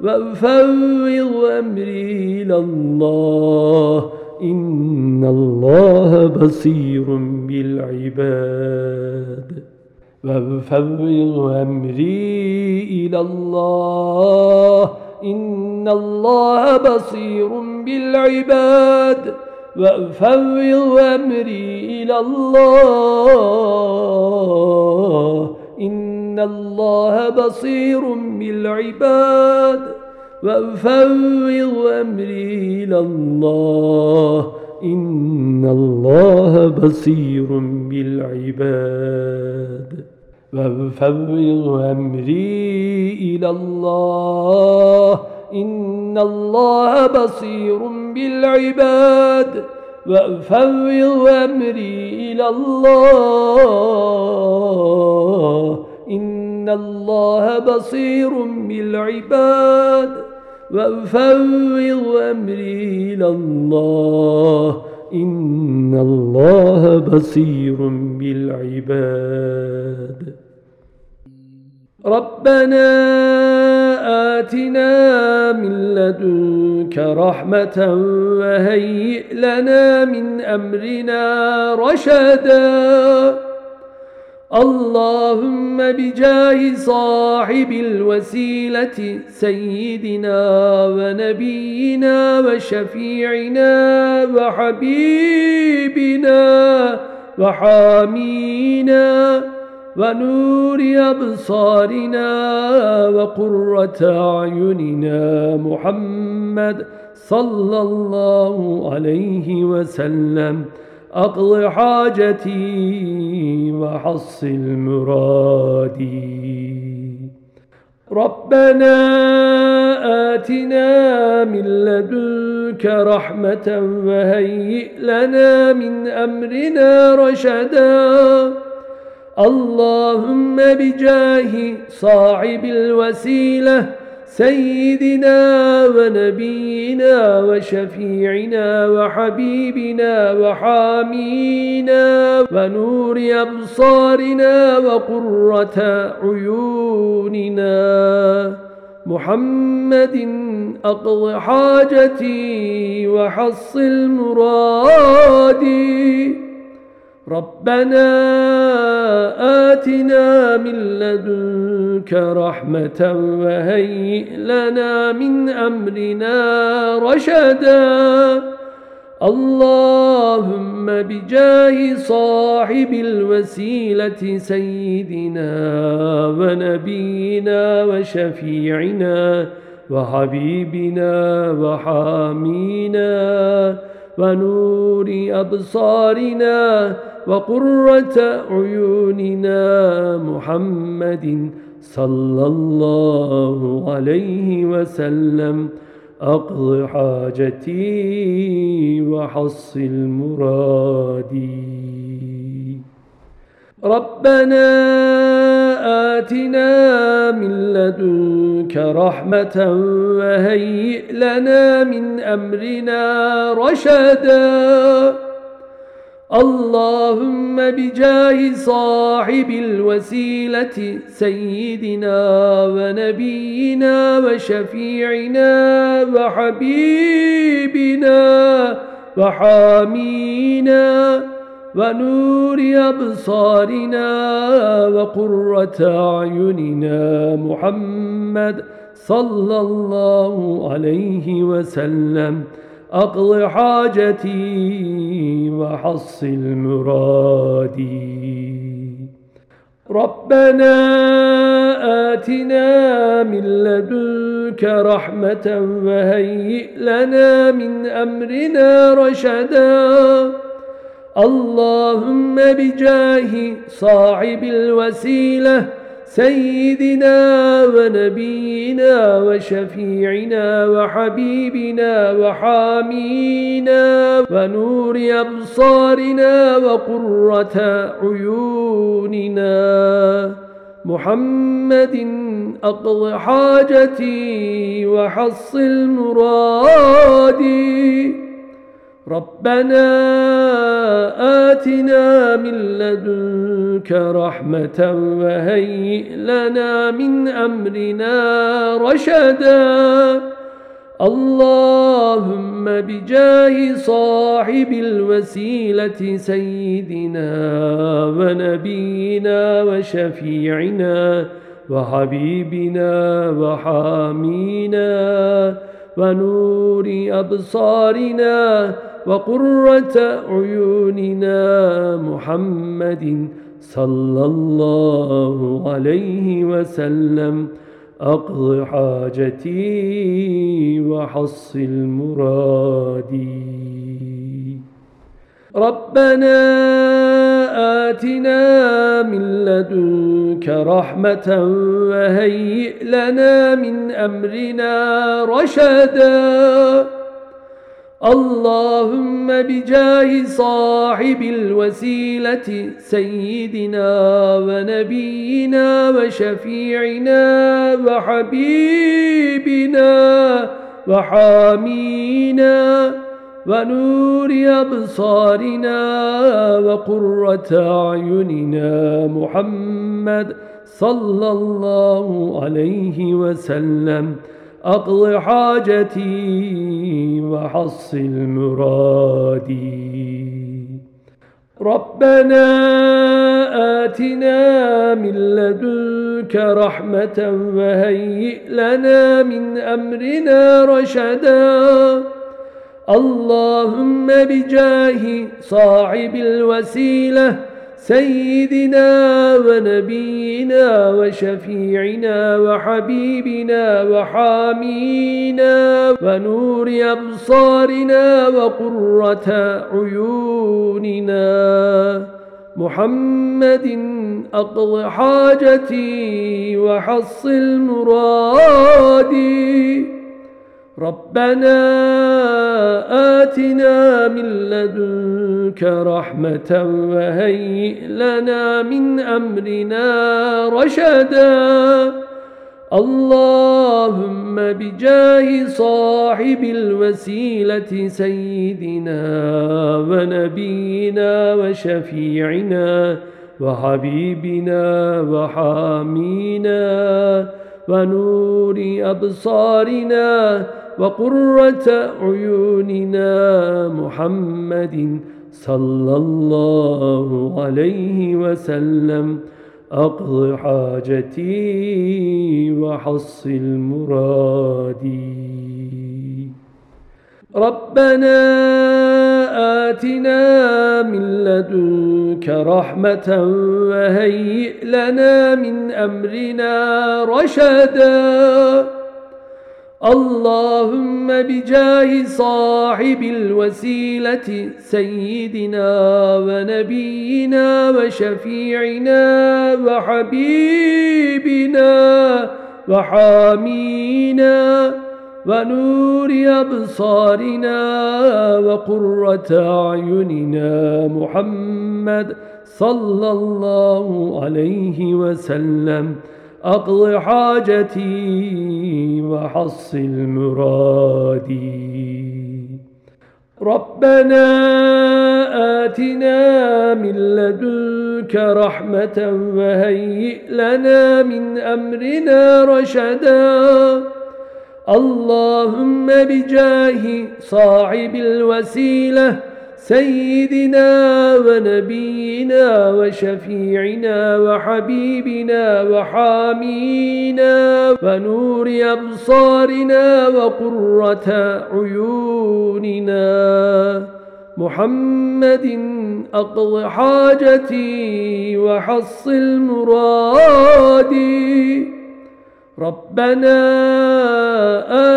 وأفوض أمري إلى الله. إن الله بصير بالعباد وأفوض أمري إلى الله إن الله بصير بالعباد وأفوض أمري إلى الله إن الله بصير بالعباد وأفوض أمري إلى الله. إن الله بصير بالعباد. وأفوض أمري إلى الله. إن الله بصير بالعباد. وأفوض أمري إلى الله. إن الله بصير بالعباد. وأفوض أمري إلى الله. إن الله بصير بالعباد. ربنا آتنا من لدنك رحمة وهيئ لنا من أمرنا رشدا. اللهم بجاه صاحب الوسيلة سيدنا ونبينا وشفيعنا وحبيبنا وحامينا ونور أبصارنا وقرة أعيننا محمد صلى الله عليه وسلم أقض حاجتي وحصل مرادي ربنا آتنا من لدنك رحمة وهيئ لنا من أمرنا رشداً. اللهم بجاه صاحب الوسيلة سيدنا ونبينا وشفيعنا وحبيبنا وحامينا ونور أبصارنا وقرة عيوننا. محمد أقض حاجتي وحصل مرادي. ربنا آتنا من لدنك رحمة وهيئ لنا من أمرنا رشدا اللهم بجاه صاحب الوسيلة سيدنا ونبينا وشفيعنا وحبيبنا وحامينا ونور أبصارنا وقرة عيوننا محمد صلى الله عليه وسلم. أقض حاجتي وحصل مرادي ربنا آتنا من لدنك رحمة وهيئ لنا من أمرنا رشدا. اللهم بجاه صاحب الوسيلة سيدنا ونبينا وشفيعنا وحبيبنا وحامينا ونور أبصارنا وقرة أعيننا محمد صلى الله عليه وسلم. أقض حاجتي وحصل مرادي. ربنا آتنا من لدنك رحمة وهيئ لنا من أمرنا رشدا. اللهم بجاه صاحب الوسيلة سيدنا ونبينا وشفيعنا وحبيبنا وحامينا ونور أبصارنا وقرة عيوننا. محمد أقض حاجتي وحصل مرادي. ربنا آتنا من لدنك رحمة وهيئ لنا من أمرنا رشدا اللهم بجاه صاحب الوسيلة سيدنا ونبينا وشفيعنا وحبيبنا وحامينا ونور أبصارنا وقرة عيوننا محمد صلى الله عليه وسلم. أقض حاجتي وحصل مرادي ربنا آتنا من لدنك رحمة وهيئ لنا من أمرنا رشدا. اللهم بجاه صاحب الوسيلة سيدنا ونبينا وشفيعنا وحبيبنا وحامينا ونور أبصارنا وقرة أعيننا محمد صلى الله عليه وسلم. أقض حاجتي وحصل مرادي ربنا آتنا من لدنك رحمة وهيئ لنا من أمرنا رشدا. اللهم بجاه صاحب الوسيلة سيدنا ونبينا وشفيعنا وحبيبنا وحامينا ونور أبصارنا وقرة عيوننا. محمد أقض حاجتي وحصل مرادي. ربنا آتنا من لدنك رحمة وهيئ لنا من أمرنا رشدا. اللهم بجاه صاحب الوسيلة سيدنا ونبينا وشفيعنا وحبيبنا وحامينا ونور أبصارنا وقرة عيوننا محمد صلى الله عليه وسلم. أقض حاجتي وحصل مرادي ربنا آتنا من لدنك رحمة وهيئ لنا من أمرنا رشدا. اللهم بجاه صاحب الوسيلة سيدنا ونبينا وشفيعنا وحبيبنا وحامينا ونور أبصارنا وقرة أعيننا محمد صلى الله عليه وسلم. أقض حاجتي وحصل مرادي ربنا آتنا من لدنك رحمة وهيئ لنا من أمرنا رشدا. اللهم بجاه صاحب الوسيلة سيدنا ونبينا وشفيعنا وحبيبنا وحامينا ونور أبصارنا وقرة عيوننا. محمد أقض حاجتي وحصل مرادي. ربنا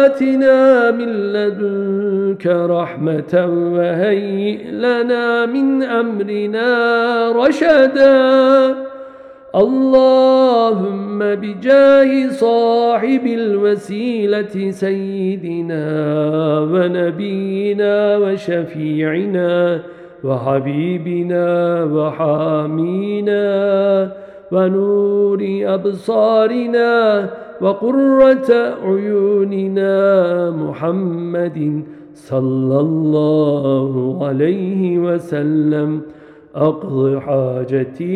آتنا من لدنك رحمة وهيئ لنا من أمرنا رشدا. اللهم بجاه صاحب الوسيلة سيدنا ونبينا وشفيعنا وحبيبنا وحامينا ونور أبصارنا وقرة عيوننا محمد صلى الله عليه وسلم. أقض حاجتي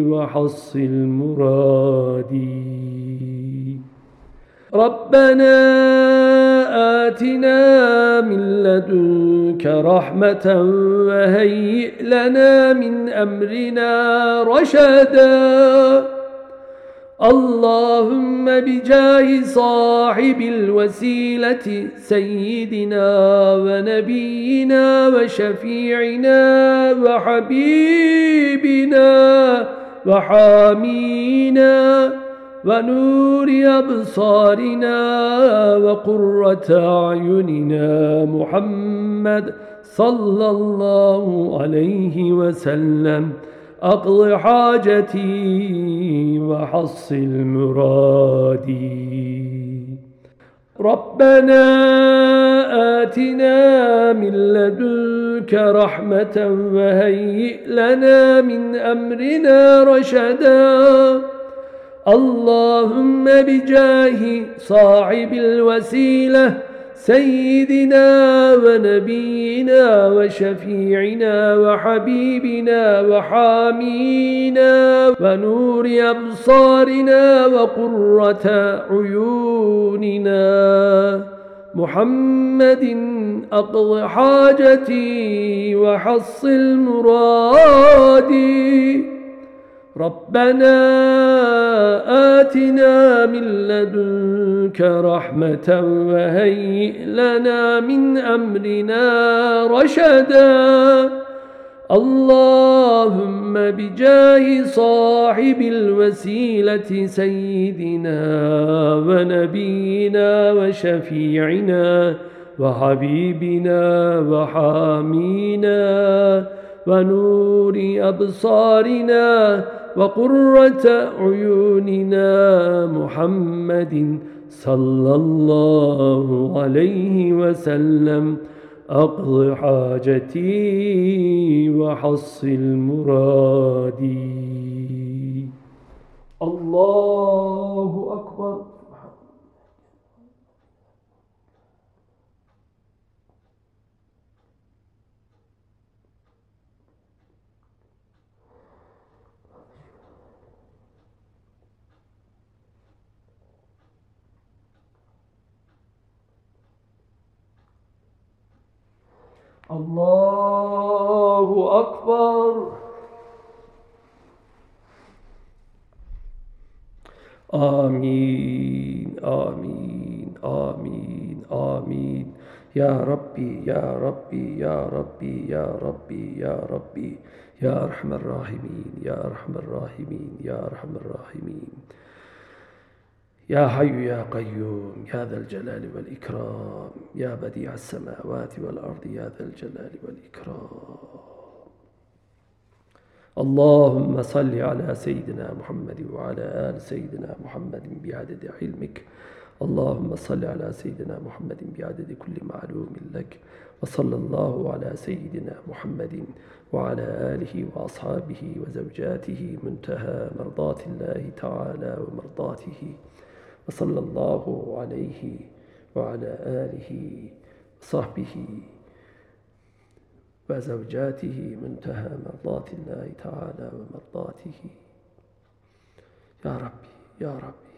وحصل مرادي ربنا آتنا من لدنك رحمة وهيئ لنا من أمرنا رشدا. اللهم بجاه صاحب الوسيلة سيدنا ونبينا وشفيعنا وحبيبنا وحامينا ونور أبصارنا وقرة أعيننا محمد صلى الله عليه وسلم. أقض حاجتي وحصل مرادي ربنا آتنا من لدنك رحمة وهيئ لنا من أمرنا رشدا. اللهم بجاه صاحب الوسيلة سيدنا ونبينا وشفيعنا وحبيبنا وحامينا ونور أبصارنا وقرة عيوننا. محمد أقض حاجتي وحصل مرادي. ربنا آتنا من لدنك رحمة وهيئ لنا من أمرنا رشدا اللهم بجاه صاحب الوسيلة سيدنا ونبينا وشفيعنا وحبيبنا وحامينا ونور أبصارنا وقرة عيوننا محمد صلى الله عليه وسلم. أقض حاجتي وحصل مرادي. الله أكبر. الله أكبر. آمين آمين آمين آمين. يا ربي يا ربي يا ربي يا ربي يا ربي. يا أرحم الراحمين يا أرحم الراحمين يا أرحم الراحمين. يا حي يا قيوم يا ذا الجلال والإكرام يا بديع السماوات والأرض يا ذا الجلال والإكرام. اللهم صل على سيدنا محمد وعلى آل سيدنا محمد بعدد علمك. اللهم صل على سيدنا محمد بعدد كل معلوم لك. وصلى الله على سيدنا محمد وعلى آله وأصحابه وزوجاته منتهى مرضات الله تعالى ومرضاته. وصلى الله عليه وعلى آله وصحبه وزوجاته منتهى مرضات الله تعالى ومرضاته. يا ربي يا ربي.